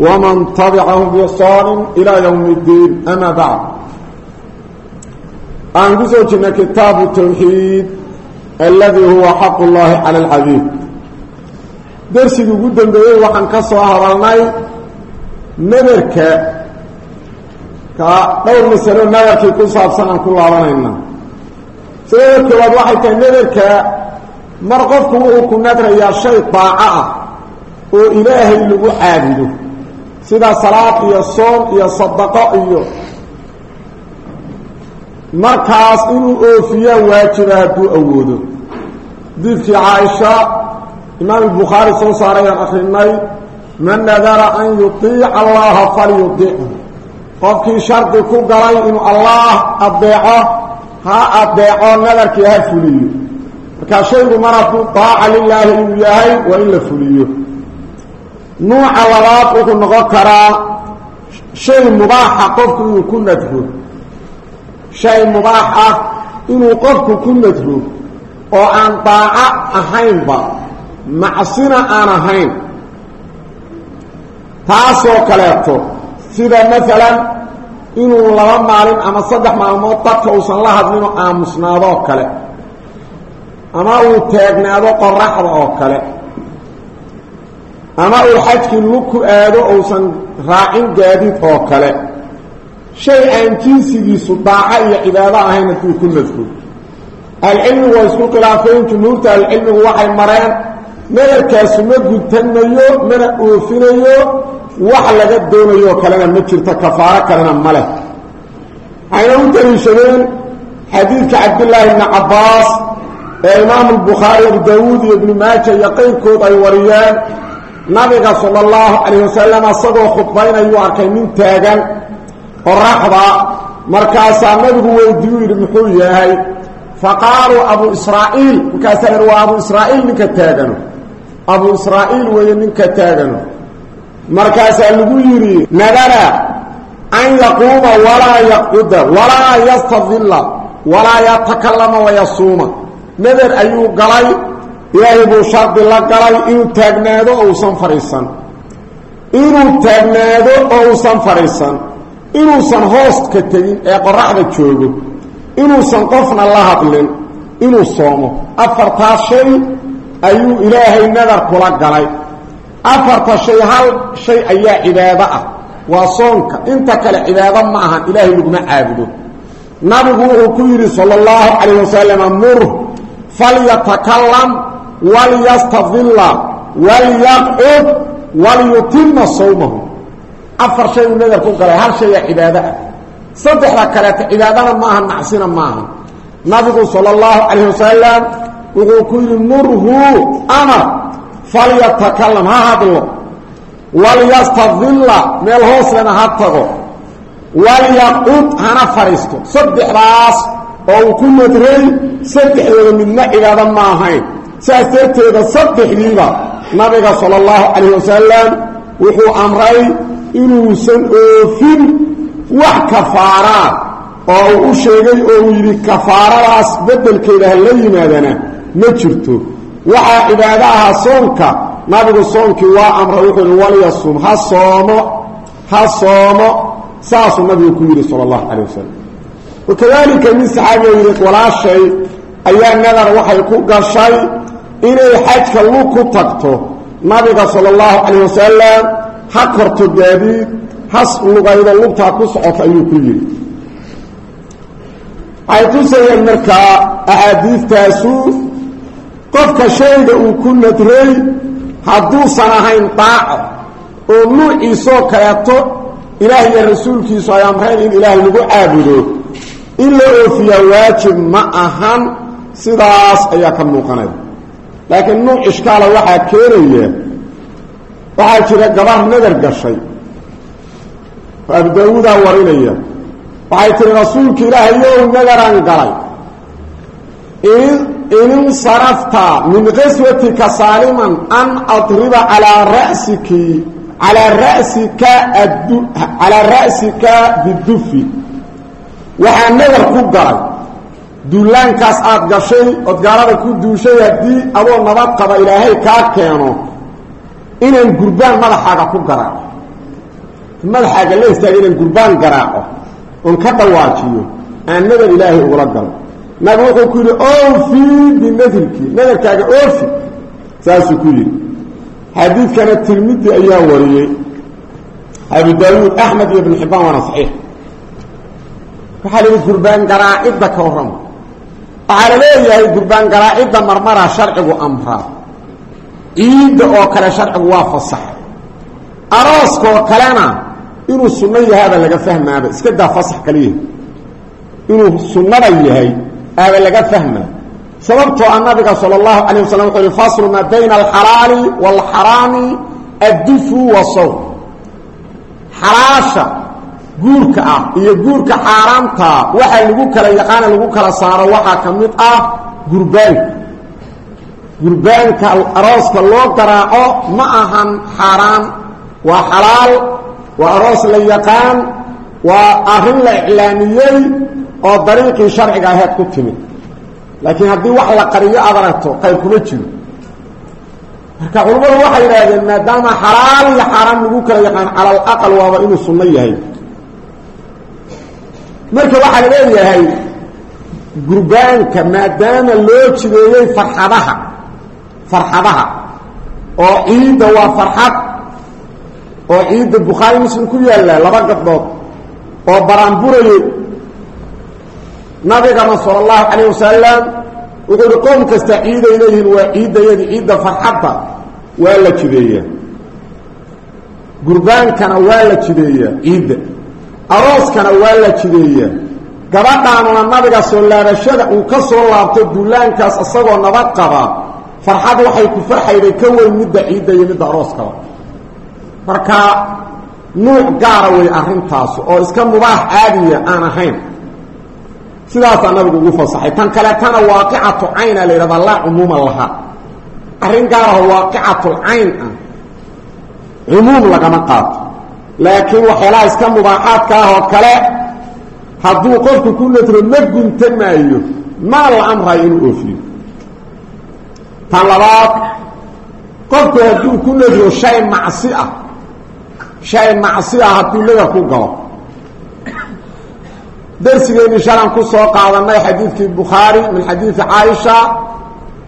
ومن تبعه بإحسان إلى يوم الدين أما بعد أنقذنا كتاب التوحيد الذي هو حق الله على العبيد درسي قدام بيه وحن كسوا هرالناي نبرك كدور مسألة نبرك كل صابسان كل عرانينا سيدة كواد واحد نبرك mar qofku wuxuu ku nadrayaa shay daaco ah oo ilaahay lagu caabudo sida salaad iyo soon iyo sadaqo iyo markaas inuu oofiyaa waajiba hadduu awoodo. Xadiidkii caaisha imaam albukhaari soo saarayaan akrinay man nadara an yutiica allaha falyutichu qofkii shardi ku galay inuu allaah adeeco ha adeeco nadarkii ha fuliyo. Markaa shaygu mar hadduu daaca lilaahi inuu yahay waa in la fuliyo nuuca labaad wuxuu noqon karaa shay mubaaxa qofku inuu ku nadro shay mubaax ah inuu qofku ku nadro oo aan daaco ahaynba macsina aan ahayn taasoo kaleeto sida maalan inuu laba maalin ama saddex maalmood dadka uusan la hadlinoo aamusnaadoo kale ama uu taagnaado qoraxda oo kale ama uu xajkii lug ku aado uusan raacin gaadiid oo kale. Shay aan jinsigiisu daaco iyo cibaado ahayn hadduu ku nadfo ahlucilmigu waa isku khilaafeen jumhuurta ahlucilmigu waxay mareen nadarkaasu ma gutanayo mana oofinayo wax laga doonayo kalena ma jirto kafaaro kalena ma leh. Waxayna u daliishadeen xadiidka cabdillaahi bni cabbaas ee imaamu albukhaari abu daawuud iyo ibnu maaja iyo qayrkood ay wariyeen nabiga sala allahu calayh wasalam asagoo khudbaynayuu arkay nin taagan qoraxda markaasaa nabigu weydiiyu yidhi muxuu yahay? Fa qaaluu abu israa'iil. Markaasaa yidhi waa abu israa'iil ninka taagano. Abu israa'iil weeye ninka taagano. Markaasaa lagu yidhi nadara an yaquuma walaa yaqcuda walaa yastadilla walaa yatakallama wayasuuma nader ayuu galay ilaahay buu shardi la galay inuu taagnaado oo uusan fadhiisan inuu taagnaado oo uusan fadhiisan inuusan hooska tegin ee qoraxda joogo. Inuusan qofna la hadlin. Inuu soomo. Afartaas shay ayuu ilaahay nadar kula galay. Afarta shay hal shay ayaa cibaado ah. Waa soonka. Inta kale cibaado ma ahan. Ilaahay laguma caabudo. Nabigu wuxuu ku yidhi sala allahu calayh wasalam mur falyatakalam walyastadilla walyaqcud walyutima sawmahu afar shay uu nadar ku galay hal shayaa cibaado ah saddexda kaleeta cibaadana ma ahan macsina ma ahan nabigu sala allahu calayh wasalam wuxuu ku yidhi murhu amar falyatakalam ha hadlo walyastadilla meel hooslena ha tago walyaqcud hana fadhiisto saddexdaas oo uu ku nadray saddexdooda midna cibaado ma ahayn saas darteeda saddexdiiba nabiga sala allahu calayh wasalam wuxuu amray inuusan oofin wax kafaaraa oo uu u sheegay oo uu yidhi kafaaradaas beddelkeeda ha la yimaadana ma jirto. Waxaa cibaado ahaa soonka nabigu soonkii waa amray wuxuu yihi walyasum ha soomo ha soomo. Saasuu nabigu ku yidhi sala allahu calayh wasalam wakadalika min saxaabiga yidhi walaashay ayaa nadar waxay ku gashay inay xajka lug ku tagto nabiga sala allahu calayh wasalam ha korto gaadiid has lugaydo lugtaa ku socoto ayuu ku yidhi. Waxay tusayeen markaa axaadiidtaasu qofka shayga uu ku nadray hadduusan ahayn daaco oo nuuciisoo kaleeto ilaah iyo rasuulkiisu ay amreen in ilaahay lagu caabudo in la oofiyaa waajib ma ahan sidaas ayaa ka muuqanaya laakiin nuuc ishkaala waxaa keenaya waxaa jira gabar nadar gashay. Abu daawuudaa warinaya waxay tihi rasuulka ilaahayow nagaraan galay. Ininsarafta min qaswatika saaliman an adriba calaa rasiki calaa rasika calaa ra'sika bidufi waxaa nagar ku galay duulaankaas aada gashay ood gaalada ku duushay haddii adoo nabad qaba ilaahay kaa keeno inaan gurbaan madaxaaga ku garaaco madaxaaga la istaaga inaan gurbaan garaaco oon ka dhawaajiyo aan nadar ilaahay ugula galo. Nabi wuxuu ku yidhi ofi binadriki nadarkaaga ofi saasuu ku yidhi. Xadiidkana tirmidi ayaa wariyey. Abu daawuud axmed iyo ibn xibbaan waana saxiix. Waxaa la yidhi gurbaan garaacidda ka warrama waxaa la gurbaan garaacidda marmara sharcigu amraa ciidda oo kale sharcigu waa fasax. Arooskaoo kalena inuu sunno yahaaba laga fahmaaba iska daa fasax kaliya. Inuu sunnada yahay aaba laga fahmaa sababtoo a nabiga sala allahu calayh wasalam wuxuu yihi faslu maa bayna alxalaali waalxaraami addufu wasow xalaasha guurka ah iyo guurka xaaraamta waxaa lagu kala yaqaana lagu kala saaro waxaa ka mid ah gurbaanka gurbaanka arooska loo garaaco ma ahan xaaraan waa xalaal waa aroos la yaqaan waa arrin la iclaamiyey oo dariiqii sharciga aheed ku timid. Laakiin haddii wax la qariyo aad aragto qayr kuma jiro. Marka culammadu waxay yidhaahdeen maadaama xalaal iyo xaaraan lagu kala yaqaan cala alaqal waaba inuu sunno yahay marka waxaa leeyahay gurbaanka maadaama loo jideeyey farxadaha farxadaha oo ciidda waa farxad oo ciidda bukhaari muslim ku yaalla laba gabdhood oo baraanburayey nabigana sala allahu calayh wasalam wuxuu ihi qoom kasta ciiday leeyihiin waa ciiddayadi ciidda farxadda waa la jideeyaa gurbaankana waa la jideeyaa ciidda arooskana waa la jideeyaa gabadhaanuna nabiga soo laabashada uu ka soo laabto duulaankaas isagoo nabad qaba. Farxad waxay ku farxayday ka weyn midda ciidda iyo midda arooskaba marka nuuc gaara wey arrintaas oo iska mubaax caadiya aan ahayn. Sidaasaa nabigu ugu fasaxay tan kaleetana waaqicatu cayna la yidhahdaa laa cumuuma lahaa arrin gaaraho waaqicatul cayn ah cumuum lagama qaato laakiin waxyaalaha iska mubaaxaadka ah oo kale hadduu qofku ku nadro ma gunta maayo. Maa la amrayo inuu oofiyo tan labaad qofku hadduu ku nadro shay macsi ah shay macsi ah hadduu nadar ku galo. Darsigeennii shalan ku soo qaadanay xadiidkii bukhaari min xadiidi caaisha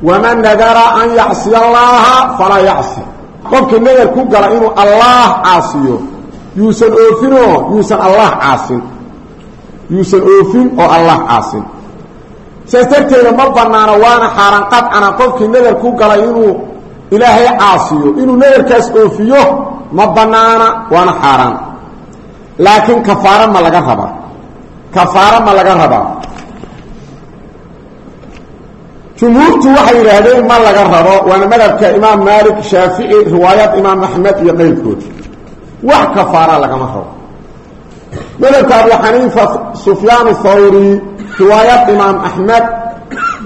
waman nadara an yacsiya allaaha falaa yacsi. Qofkii nadar ku gala inuu allaah caasiyo yuusan oofinoo yuusan allah caasin yuusan oofin oo allah caasin saas darteeda ma banaano waana xaaraan qadcana qofkii nadar ku galay inuu ilaahay caasiyo inuu nadarkaas oofiyo ma banaana waana xaaraan. Laakiin kafaaro ma laga rabaa. Kafaaro ma laga rabaa. Jumhuurtu waxay yidhaahdeen ma laga rabo waana madhabka imaam maalik shaafici riwaayaat imaam axmed iyo qayrkood wax kafaara lagama rabo. Madhabka abu xaniifa sufyaan thawri riwaayaat imaam axmed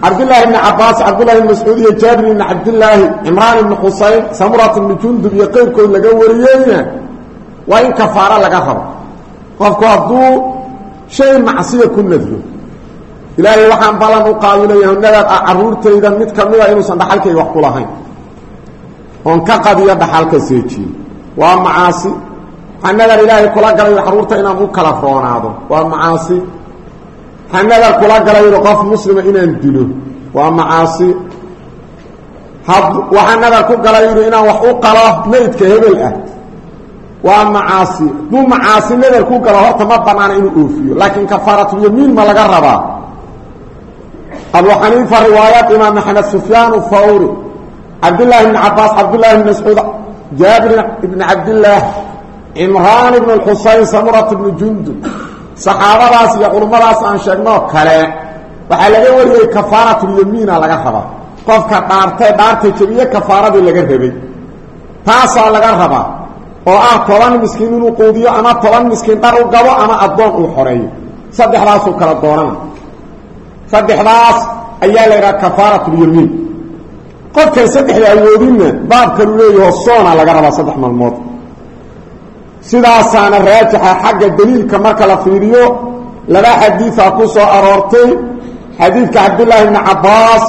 cabdillaahi bni cabaas cabdullahi bn mascuud iyo jaabir ibni cabdillaahi cimraan ibni xusayn samurat ibni jundub iyo qayrkood laga wariyeyna waa in kafaaro laga rabo. Qofku hadduu shay macsiya ku nadro ilaahay waxaan ballan u qaadinaya nadaad ah carruurtayda mid ka mida inuusan dhaxalkayga wax ku lahayn. Oon ka qadiyo dhaxalka seejiyo waa macaasi waxaa nadar ilaahay kula galayo carruurta inaan u kala roonaado. Waa macaasi. Waxaa nadar kula galayo qof muslima inaan dilo. Waa macaasi. Waxaa nadar ku galayo inaan wax u qalo maydka hebel ah. Waa macaasi. Duu macaasi nadar ku galo horta ma banaana inuu oofiyo. Laakiin kafaaratulyamiin ma laga rabaa. Abu xaniifa riwaayaat imaam axmed sufyaan thawri cabdillaahi bni cabaas cabdullahi bn mascuud jaabir ibni cabdillaah cimraan ibn xusayn samurat ibni jundub. Saxaabadaas iyo culummadaas aan sheegnoo kale waxaa laga wariyey kafaaratulyamiina laga rabaa. Qofka dhaartay dhaarta jebiye kafaaradii laga rabay. Taasaa laga rabaa. Oo ah toban miskiin inuu quudiyo ama toban miskiin dhar u gabo ama addoon uu xoreeyo. Saddexdaasuu kala doorana saddexdaas ayaa la yidhaha kafaaratulyamiin qofkan saddexda awoodinna baabkalu leeyaho soona laga rabaa saddex maalmood sidaasaana raajixa xagga daliilka marka la fiiriyo laba xadiida ku soo aroortay. Xadiidka cabdillaahi bni cabbaas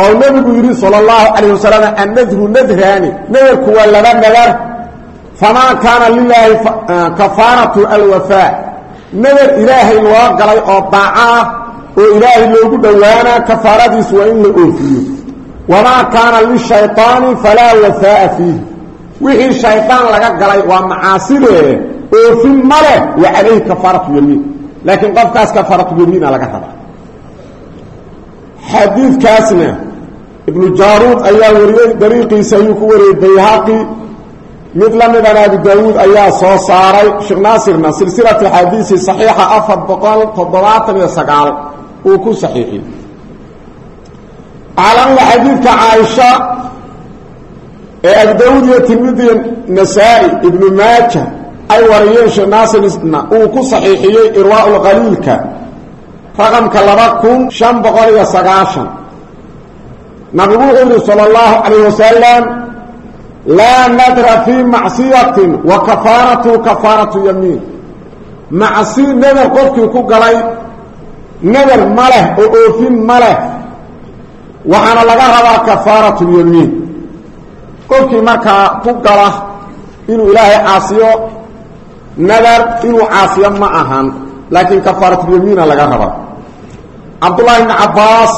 oo nebigu yidhi sala allahu calayh wasalam annadru nadraani nadarku waa laba nadar famaa kaana lilaahi kafaaratu alwafaa. Nadar ilaahay loo galay oo daaco ah oo ilaahay loogu dhowaanaa kafaaradiisu waa in la oofiyo. Wamaa kaana lishayطaani falaa wafaa'a fiihi wixii shaydaan laga galay waa macaasidee oofin ma leh wa calayhi kafaaratu yamiin laakiin qofkaas kafaaratulyamiina laga raba xadiidkaasna ibnu jaaruud ayaa wariyey dariiqiisa ayuu ku wariyey bayhaqi. Mid la midana abu daawuud ayaa soo saaray sheekh naasirna silsilatu axaadiisi saxiixa afar boqol toddobaatan iyo sagaal uu ku saxiixiyey caalamada xadiidka caaisha ee abu daawuud iyo tirmidiya nasaa-i ibnu maaja ay wariyeen sheekh naasirna uu ku saxiixiyey irwaa lqaliilka raqamka laba kun shan boqol iyo sagaashan. Nabigu wuxuu yihi salى اllahu calayh wasalam laa nadra fii macsiyatin wa kafaaratu kafaaratu yamiin. Macsi nadar qofkii ku galay nadar ma leh oo oofin ma leh. Waxaana laga rabaa kafaaratu yamiin qofkii markaa ku gala inuu ilaahay caasiyo nadar inuu caasiyo ma ahan laakiin kafaaratulyamiina laga rabaa cabdullaahi bni cabbaas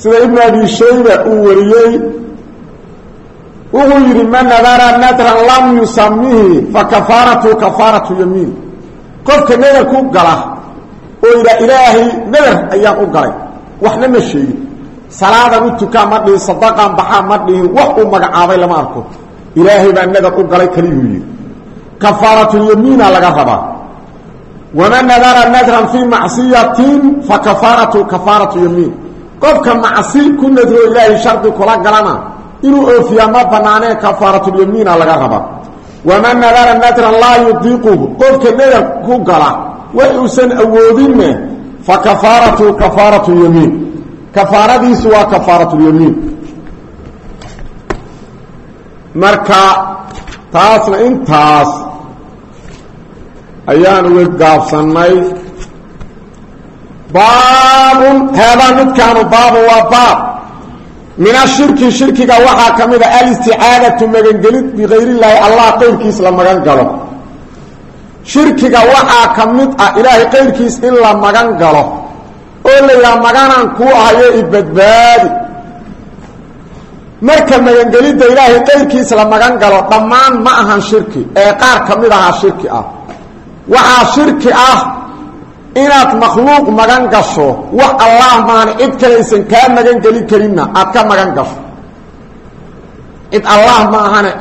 sida ibnu abi shayba uu wariyey wuxuu yidhi man nadara nadran lam yusamihi fa kafaaratu kafaaratu yamiin. Qofka nadar ku gala oo yidhaa ilaahay nadar ayaan u galay waxna ma sheegin salaadan u tukaa ma dhihin sadaqan baxaa ma dhihin wax uu magacaabay lama arko. Ilaahay baa nadar u galay kaliyuu yidhi. Kafaaratulyamiina laga rabaa. Waman nadara nadran fii macsiyatin fa kafaaratu kafaaratu yamiin. Qofka macsi ku nadro ilaahay shardi kula galana inuu oofiyaa ma banaanee kafaaratulyamiina laga rabaa. Waman nadara nadran laa yudiiquhu qofka nadar ku gala wax uusan awoodinne fa kafaaratu kafaaratu yamiin kafaaradiisu waa kafaaratulyamiin marka taasna intaas ayaan uga gaabsannay. Baabun haadaa midkaanu baabu waa baab. Min ashirki shirkiga waxaa ka mid a alisticaadatu magangelid bikayr illaahi allah qayrkiis la magan galo. Shirkiga waxaa ka mid ah ilaahay qayrkiis in la magan galo oo la yidhaha maganaan kuu ahayo ibadbaadi marka magangelidda ilaahay qayrkiis la magan galo dhammaan ma ahan shirki ee qaar ka mid ahaa shirki ah. Waxaa shirki ah inaad makhluuq magan gasho wax allah maana cid kalaysan kaa magan geli karinna aad ka magan gasho. Cid allah ma ahane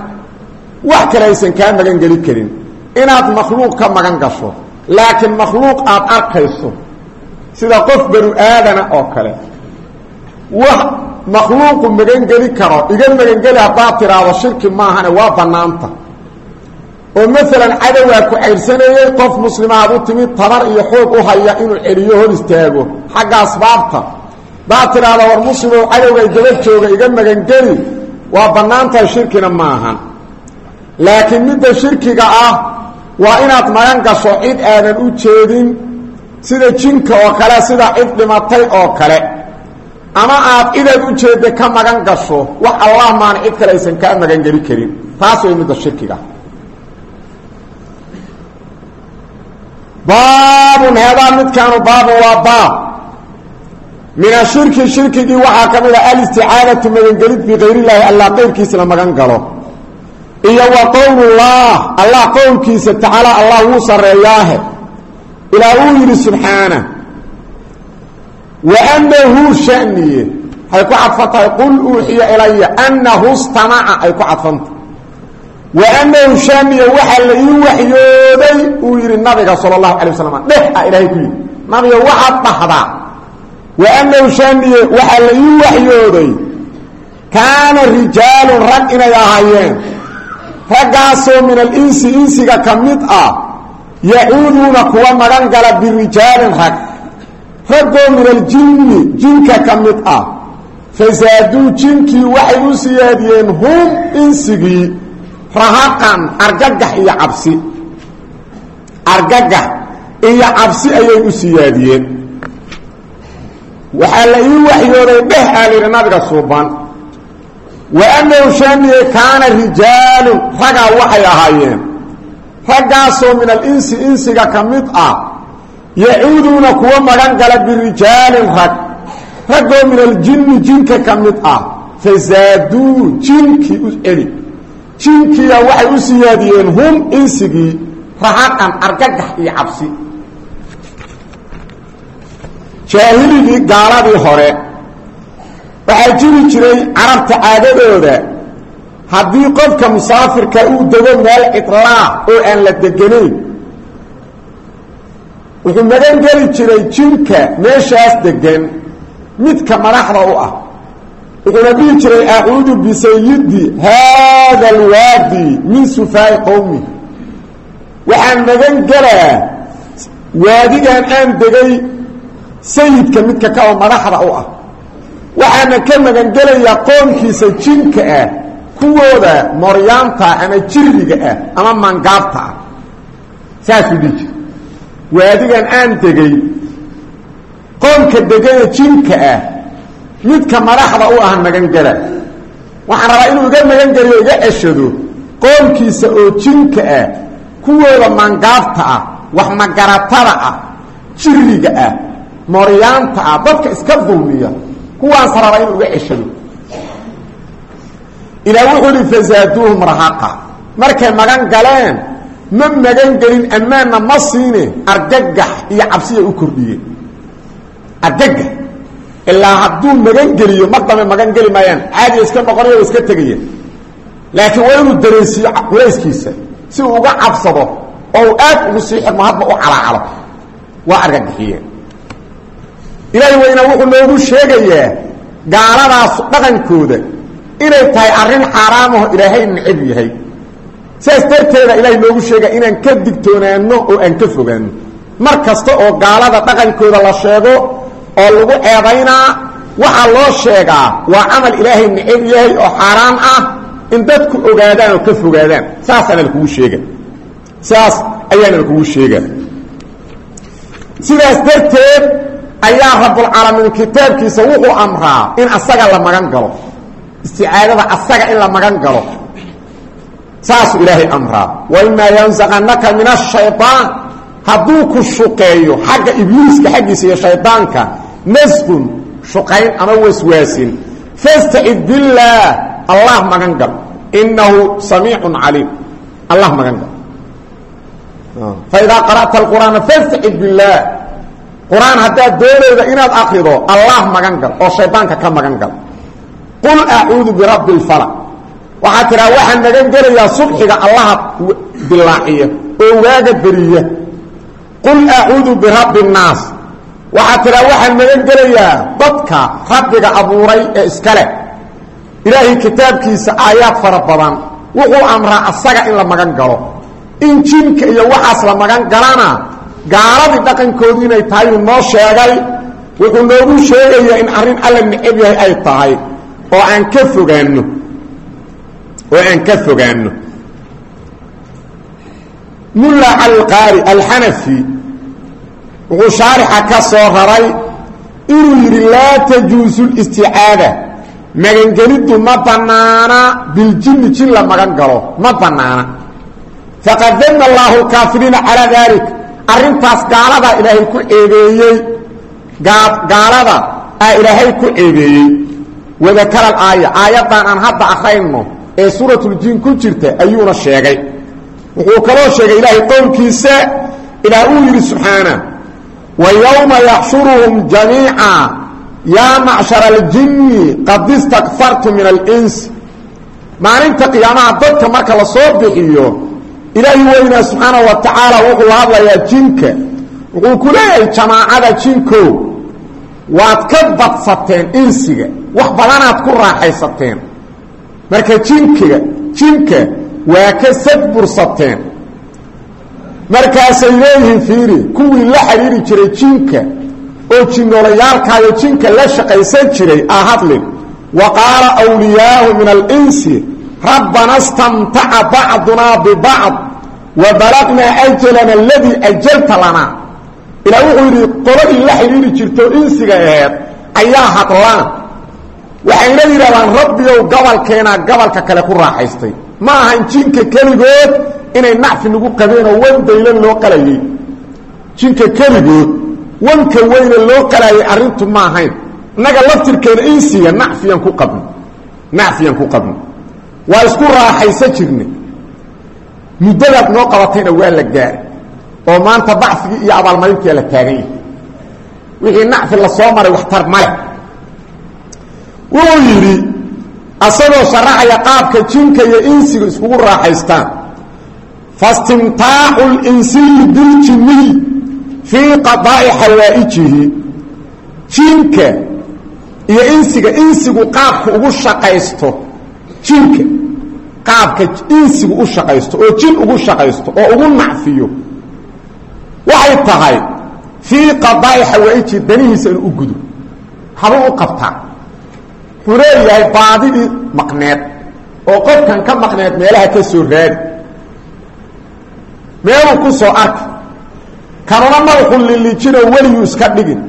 wax kale aysan kaa magan geli karin. Inaad makhluuq ka magan gasho laakiin makhluuq aad arkayso sida qof banu aadana oo kale. Wax makhluuqu magangeli karo iga magangeli haddaad tidhaahdo shirki maahane waa bannaanta. Oo maalan cadowaa ku caydhsanayey qof muslimaad u timid tabar iyo xoog u haya inuu celiyo hor istaago. Xagga asbaabta daad tidhaahda war muslimow cadowgay daba jooga iga magangeli waa bannaantahay shirkina maahan. Laakiin midda shirkiga ah waa inaad magan gasho cid aadan u jeedin sida jinka oo kale sida cid dhimatay oo kale. Ama aad cidaad u jeedda ka magan gasho wax allah maana cid kale aysan kaa magangeli karin. Taas way midda shirkiga. Baabun haadaa midkaanu baabun waa baab. Min ashirki shirkigii waxaa ka mid a alisticaadatu magangelid bikayr illaahi allah qeyrkiisa la magan galo. Iyo wa qowlullah allah qowlkiisa tacaala allah wuu sarreeyaahe ilaa uu yidhi subxaana. Wa anahu shaniye hay ku cadfan tahay qul uuxiya ilaya anahu stamaca ay ku cadfanta wa anahu shaniye waxaa la ii waxyooday uu yidhi nabiga sala allahu alay waslam dheh ah ilaahay ku yidhi. Nabiga waxaad dhahdaa wa anahu shaniye waxaa la ii waxyooday kaana rijaalun rag inay ahaayeen raggaasoo min alinsi insiga ka ah yacuuduuna kuwa magan gala birijaalin rag raggoo min aljinni jinka ka mid ah fasaaduu jinkii waxay u siyaadiyeen hum insigii rahaqan argagax iyo cabsi argagax iyo cabsi ayay u siyaadiyeen waxaa la ii waxyooday dheh aa layidhi nabiga suuban wa annahu kaana rijaalun ragaa waxay ahaayeen raggaasoo min alinsi insiga ka mid ah yacuuduuna kuwa magan gala birijaalin rag. Raggoo min aljinni jinka ka mid ah fasaaduu jinkii u celi jinkiya waxay u siyaadiyeen hum insigii rahaqan argagax iyo cabsi. Jaahiligii gaaladii hore waxaa jiri jiray carabta caadadooda haddii qofka musaafirka uu dego meel cidlaa oo aan la deganayn wuxuu magan geli jiray jinka meeshaas degan midka madaxda u ah. Wuxuuna dhihi jiray acuudu bisayidi haada alwaadi min sufaa'i qowmi waxaan magan gelaa waadigan aan degay sayidka midka ka oo madaxda u ah. Waxaana ka magangelayaa qoomkiisa jinka ah kuwooda moryaanta ama jirriga ah ama mangaabta ah. Saasuu dhihi jira waadigan aan degay qoomka degana jinka ah midka madaxda u ah magangela waxaan rabaa inuu iga magangeliyo iga ceshado qoomkiisa oo jinka ah kuwooda mangaabta ah wax magaratada ah jirriga ah moryaanta ah dadka iska dulmiya kuwaas raba inuu iga ceshado ilaa wuxuu hi fasaaduuhum rahaqa. Markay magan galeen ma magan gelin ammaanna ma siine argagax iyo cabsiya u kordhiyeen argagax ilaa hadduu magan geliyo mar dambe magan geli maayaan caadiya iska noqonaya iska tegaya laakiin waa inuu dareensiiyo culayskiisa si uu uga cabsado oo uu aad ugu sii xirmo hadba u calaacalo. Waa argagixiyeen. Ilaahi weyna wuxuu noogu sheegayaa gaaladaas dhaqankooda inay tahay arrin xaaraamaho ilaahay necab yahay. Sidaas darteeda ilaahay noogu sheegaya inaan ka digtoonaano oo aan ka fogaano mar kasta oo gaalada dhaqankooda la sheego oo lagu ceebaynaa waxaa loo sheegaa waa camal ilaahay necab yahay oo xaaraan ah in dadku ogaadaan oo ka fogaadaan. Saasaana lakugu sheega sidaas ayaana lakugu sheega sidaas darteed ayaa rabulcaalamiin kitaabkiisa wuxuu amraa in asaga la magan galo isticaadada asaga in la magan galo. Saasuu ilaahay amraa waimaa yansaqanaka min ashayaan hadduu ku shuqeeyo xagga ibliiska xaggiisa iyo shaydaanka nasqun shuqayn ama waswaasin. Fastacid billaah. Allah magan gal. Inahu samiicun caliim. Allah magan gal. Faidaa qara'ta alqur'aana fastacid billaah. Qur'aan haddaad doonayda inaad akrido allah magan gal. Oo shaydaanka ka qul acuudu birabbi lfalaq waxaad tidhaa waxaan magan gelayaa subxiga allaha dilaaciya oo waaga beriya. Qul acuudu birabbi nnaas. Waxaad tidhaa waxaan magan gelayaa dadka rabbiga abuuray ee iska leh ilaahay kitaabkiisa aayaad fara badan. Wuxuu amraa asaga in la magan galo. In jinka iyo waxaas la magan galana gaaladii dhaqankoodu inay tahay inuu noo sheegay wuxuu noogu sheegayaa in arrin alla necab yahay ay tahay oo aan ka fogaanno oo aan ka fogaanno. Mulla calqaari alxanafi wuxuu shaarixa ka soo raray inuu yidhi laa tajuusu listicaada magangeliddu ma bannaana biljinni jin la magan galo ma bannaana. Faqad dama allaahu lkaafiriina calaa dalik arrintaas gaaladaa ilaahay ku ceebeeyey gaalada aa ilaahay ku ceebeeyey wadakara aaya aayaddan aan hadda akrayno ee suuratuljiin ku jirta ayuuna sheegay. Wuxuu kaloo sheegay ilaahay qowlkiisa ilaah uu yidhi subxaana wa yowma yaxshuruhum jamiica. Yaa macshara aljinni qad istakfartu min alins maalinta qiyaamaha dadka marka la soo bixiyo ilaahi weynaa subxaana wa tacaala wuxuu la hadlayaa jinka. Wuxuu ku leeyahay jamaacada jinkow waad ka badsateen insiga. Wax badanaad ku raaxaysateen. Marka jinkiga jinka waa ka sad bursateen markaasay leeyihiin fiiri kuwii la xidhiiri jiray jinka oo jinoolayaalkaayo jinka la shaqaysan jiray a hadlin wa qaala wliyaahu min alinsi rabbana stamtaca bacdunaa bibacd wa balagnaa ajalana aladii ajalta lanaa ilaa wuxuu yidhi qoladii la xidhiiri jirto insiga aheed ayaa hadlaan. Waxayna yidhahdaan rabbigow gabalkeenaa gabalka kale ku raaxaystay. Ma ahan jinka keligood inay nacfi nagu qabeen oo wan daylan loo qalayay. Jinka keligood wanka weyne loo qalayay arrintu ma ahayn. Innaga laftirkeena insiga nacfiyan ku qabno. Nacfiyan ku qabno. Waa isku raaxaysa jirna muddadaad noo qabatayna waa la gaaray oo maanta bacfigii iyo abaalmarintia la taagan yahay wixii nacfi la soo maray waxtar male wuxuu yidhi asagoo sharaxaya qaabka jinka iyo insiga iskugu raaxaystaan. Fastimtaaxu linsiyi biljiniy fii qadaa'i xawaa'ijihi jinka iyo insiga insigu qaabka ugu shaqaysto jinka qaabka insigu u shaqaysto oo jin ugu shaqaysto oo ugu nacfiyo waxay tahay fii qadaa'i xawaa'ijihi danihiisa inuu u gudo. Habuu u qabtaa wuxuu leeyahay baadidii maqneed oo qofkan ka maqneed meelaha ka soo raadi meeluu ku soo arki. Kanuna madaxu lilijinoo weliguu iska dhigin.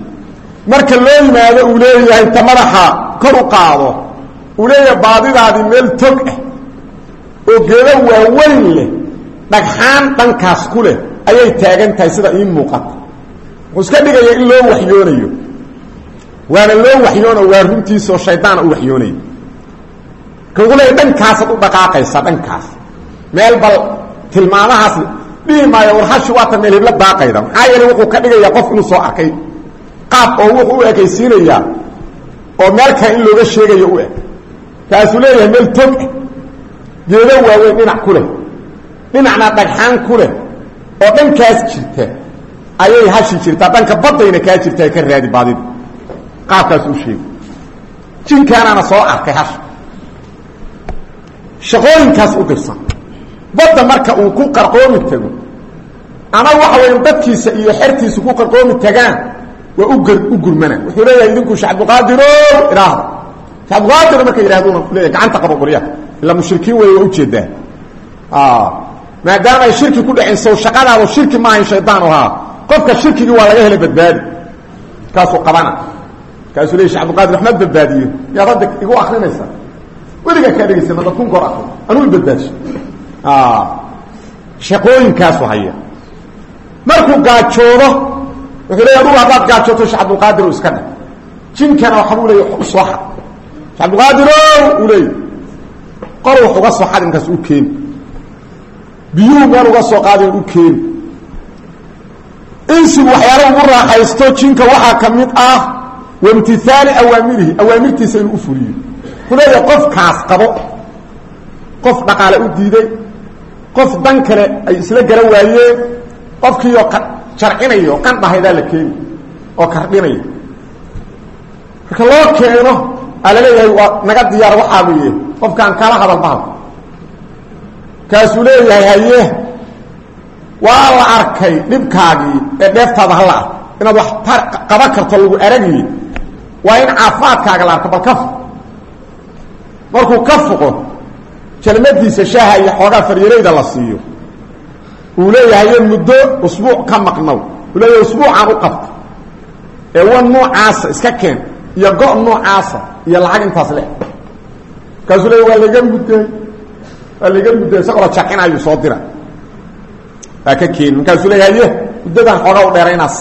Marka loo yimaado uu leeyahay ta madaxa kor u qaado. Uu leeyahay baadidaadii meel tog ah oo geedo waaweyn leh dhagxaan dhankaas ku leh ayay taagan tahay sida ii muuqata. Wuxuu iska dhigaya in loo waxyoonayo. Waana loo waxyoono waa runtiisoo shaydaana u waxyoonayo. Kaugu leeya dhankaasaad u dhaqaaqaysa dhankaas. Meel bal tilmaamahaas dhihi maayo warhashi waata meel hibla daaqayda maxaa yeele wuxuu ka dhigayaa qof inuu soo arkay. Qaab oo wuxuu u ekaysiinayaa oo meel kale in looga sheegayo u eg. Kaasuu leeyahay meel tog ah. Geedo waaweyn dhinac ku leh. Dhinacna dhagxaan ku leh oo dhankaas jirta ayay hashi jirtaa dhanka baddayna kaa jirtaa ka raadi baadida qaabkaas u sheegay. Jinkaanaana soo arkay hasha. Shaqooyinkaas u dirsan badda marka uu ku qarqoomi tago ama waxa weya dadkiisa iyo xertiisa ku qarqoomi tagaan waa u u gurmana. Wuxuu leeyahay idinku shacabduqaadiro idhaahda shacabduqaadir marka yidhahduna leeyahy gacanta qabo qoryaha ila mushrikiin wey waa u jeedaa maadaama ay shirki ku dhexayso shaqadaadu shirki maahayn shaydaan ahaa. Qofka shirkigii waa laga helay badbaadi. Kaasuu qabana. Kaasuu leey shacabduqaadir waxmaad badbaadiyo. Yaad hadda igu akrinaysa weligaa kaa dhegaysa mada kun kor akri anuu badbaadiso shaqooyinkaasu haya markuu gaajoodo wuxuu leeya adugu haddaad gaajooto shacabduqaadir u iska dhig jinkana waxabuu leeya soo xad. Shacabduqaadiro uu leey qor wax uga soo xad inkaas u keeni biyuhu meel uga soo qaadin u keeni insigu waxyaala ugu raaxaysto jinka waxaa ka mid ah waimtihaali awaamirihi awaamirtiisa inuu u fuliyo wuxuu leeyahay qofkaas qabo qof dhaqaale u diiday qof dan kale ay isla gara waayeen qofkiioo jarcinaya oo qandhahaydaa la keeni oo kardhinaya marka loo keeno aa la leeyahay waa naga diyaar waxaa weye qofkaan kala hadal bahal kaasuu leeyahay haye waa la arkay dhibkaagii ee dheeftaada hala ark inaad wax qaban karto lagu aragiye waa in caafimaadkaaga la arko bal ka fuq markuu ka fuqo jalmadiisa shaaha iyo xoogaa faryarayda la siiyo. Uu leeyahay muddo usbuuc ka maqnow. Uu leeyahay usbuucaan u qabta ee wan noocaasa iska keen iyo go' noocaasa iyo lacag intaas leh. Markaasuu leeya waa laga mudday waa laga mudday isagoo jacinaayuu soo dira waa ka keeni markaasuu leeya haye muddadan u dheeraynaas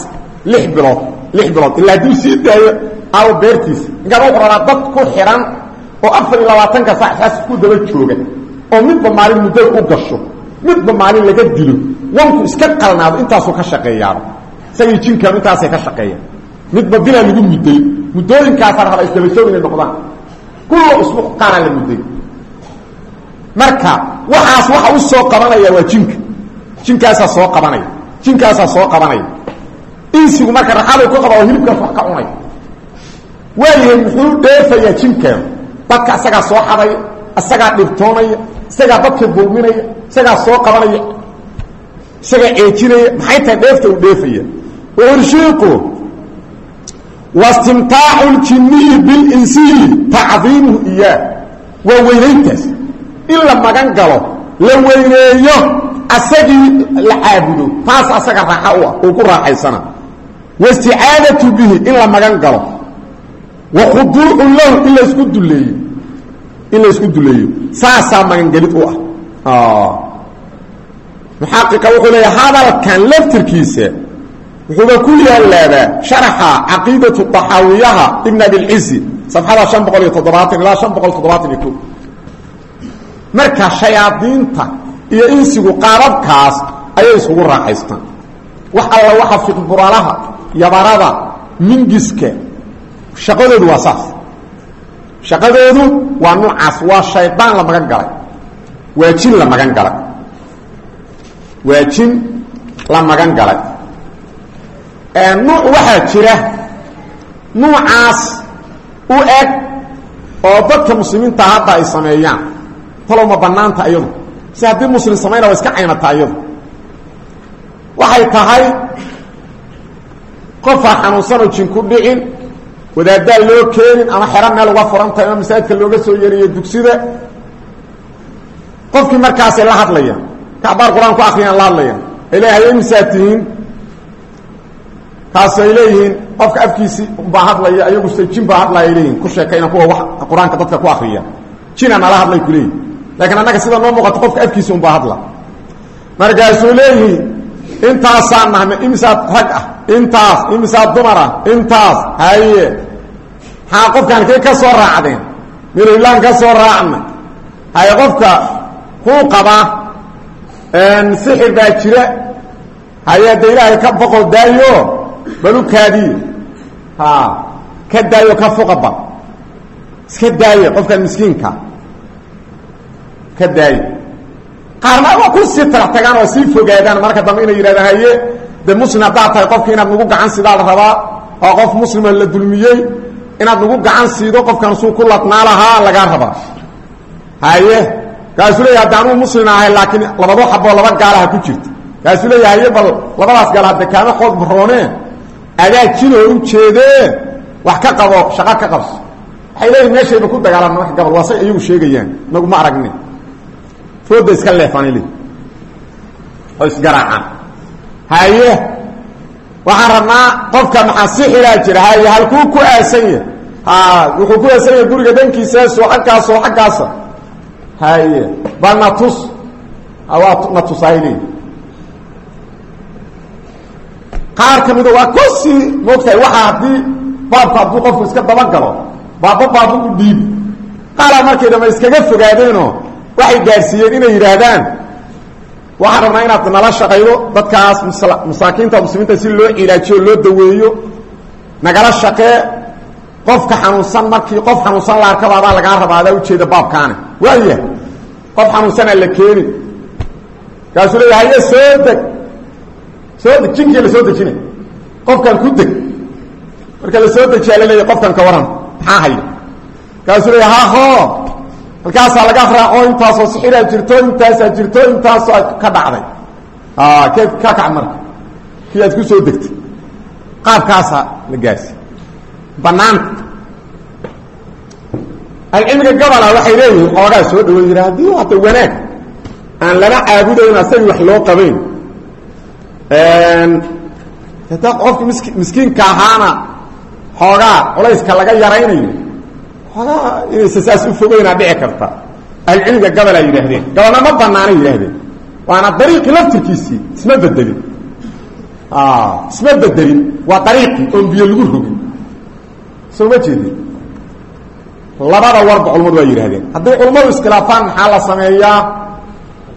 lix bilood lix bilood ilaa hadduu sii daayo aawo beertiisa ninkaan rabaa dad ku xihan oo afar iyo labaatanka sac saas ku daba jooga oo midba maalin muddada u gasho midba maalin laga dilo wanku iska qalnaado intaasuu ka shaqeeyaaba isagii jinkan intaasay ka shaqeeyaan. Midba bilaa lagu mudday muddooyinkaasaa raba isdabashow inay noqdaan. Kulla usbuuc qaaraa la mudday marka waxaas waxa u soo qabanaya waa jinka jinkaasaa soo qabanaya. Jinkaasaa soo qabanaya. Insigu marka raxadu ku qaba oo hilibkaas wax ka cunay. Waayahay muxuu dheefayaa jinkeenu dadka isagaa soo xadaya isagaa dhibtoonaya isagaa dadka dulminaya isagaa soo qabanaya isagaa ceejinaya maxay tahay dheefta u dheefaya? Warshiiqu wastimtaaxu ljiniyi bilinsiyi tacdiimuhu iyaa waa in la magan galo la weyneeyo asagii la caabudo taas asaga raaxa u ah ku raaxaysana. Wasticaadatu bihi in la magan galo. Wa khuduucun lahu in la isku duleeyo in la isku duleeyo saasaa magangelid u ah. Muxaqiqa wuxuu leeya hadalkan laftirkiisa wuxuuba ku yaalaadaa sharaxa caqiidatu طaxaawiyaha ibn abilcizi safxada an boqol iyo toddobaatan ilaa an boqol toddobaatan iyo ko marka shayaadiinta iyo insigu qaababkaas ayay isugu raaxaystaan. Wax alla waxa fiqburalaha yabarada mingiska shaqadoodu waa saas. Shaqadoodu waa nuucaas waa shaydaan la magan galay. Waa jin la magan galay. Waa jin la magan galay. Nuuc waxaa jira nuucaas u eg oo dadka muslimiinta hadda ay sameeyaan talow ma banaanta iyadu si haddii muslim samayna waa iska caynataa iyadu waxay tahay qofaa xanuunsanoo jin ku dhicin wadaaddaa loo keenin ama xero meel uga furan tahay ama masaajidka looga soo yeeriyo dugsida qofkii markaasay la hadlayaan kacbaar qur'aan ku akriyaan la hadlayaan ay leeyahay imisaa tihiin kaasay leeyihiin qofka afkiisii baa hadlaya ayaguse jin baa hadlaya ay leeyihiin ku sheekayna kuwa wax qur'aanka dadka ku akriya jina nala laakiin annaga sida noo muuqato qofka afkiisi unbaa hadla. Markaasuu leeyihiin intaasaan nahna imisaad rag ah intaas imisaad dumar ah intaas haye maxaa qofkaan kay ka soo raacdeen? Milaylaan ka soo raacna. Haye qofka kuu qabaa sixir baa jira. Haye hadda ilaahay ka boqo daayo balu kaadiye. Ha ka daayo ka fuqaba iska daaye qofkan miskiinka ka daaye qaarna waa ku sii tarax tagaan oo sii fogaadaan marka dambe inay yidhahdaan haye de muslim haddaad tahay qofki inaad nagu gacan sidaa la rabaa oo qof muslima la dulmiyey inaad nagu gacan siido qofkan suu ku ladnaa lahaa lagaa rabaa. Haye kaasuu leeya hadda anuu muslim laakiin labado xaboo laba gaalaha ku jirta kaasuu leeya haye bal labadaas gaal hadde kaama xoog barooneen adaa jinoo u jeedee wax ka qabo shaqo ka qabso. Waxay leeyihiin meeshayba ku dagaalamna marka gabal waa say sheegayaan nagu ma aragni fooda iska leefaan le oo isgaraacaan haye waxaan rabnaa qofka maxaa sixiraa jira? Haye halkuu ku aasan ha wuxuu ku aasan yahay guriga dhankiisaasoo xaggaas oo xaggaasa haye bal natus waa na tusaay leeyi qaar ka mida waa ku sii moogtahay. Waxa haddii baabku hadduu qofku iska dabagalo baaba baaba u dhiibi. Qaalaa markay dama iskaga fogaadeenoo waxay gaadhsiiyeen inay yidhaahdaan waxaan rabnaa inaad nala shaqaydo dadkaas masaakiinta muslimiinta si loo cilaajiyo loo daweeyo nagala shaqee qofka xanuunsan markii qof xanuunsan la arkaba adaa lagaa rabaa adaa ujeeda baabkaane. Waaya qof xanuunsanaa la keeni kaasuu leeya haye soo deg soo deg la soo dejinay qofkan ku deg. Marka la soo dejiyaa la leeya qofkan ka waran maxaa haya? Kaasuu leeya haho halkaasaa laga raaco intaasoo sixiraa jirto intaasaa jirto intaasoo ka dhacday. Keed ka kac marka. Kii aad ku soo degtay. Qaabkaasaa la gaarsi. Banaanta alcilmiga gabola waxay leeyihiin xoogaa soo dhawo yidha haddii hadda wanaag aan lala caabudayn asagii wax loo qabayn. Hataa qofki miski miskiinka ahaana xoogaa culayska laga yaraynayo xoogaa inaysa saas u fogeynaa dhici karta. Ahlucilmiga gabolaa yidhaahdeen. Gabolna ma banaanay yidhaahdeen. Waana dariiqii laftirkiisii isma bedelin isma bedelin waa dariiqii oon biyo lagu rogin. Soo ma jeedin? Labada warba culamadu waa yidhahdeen hadday culammadu iskhilaafaan maxaa la sameeyaa?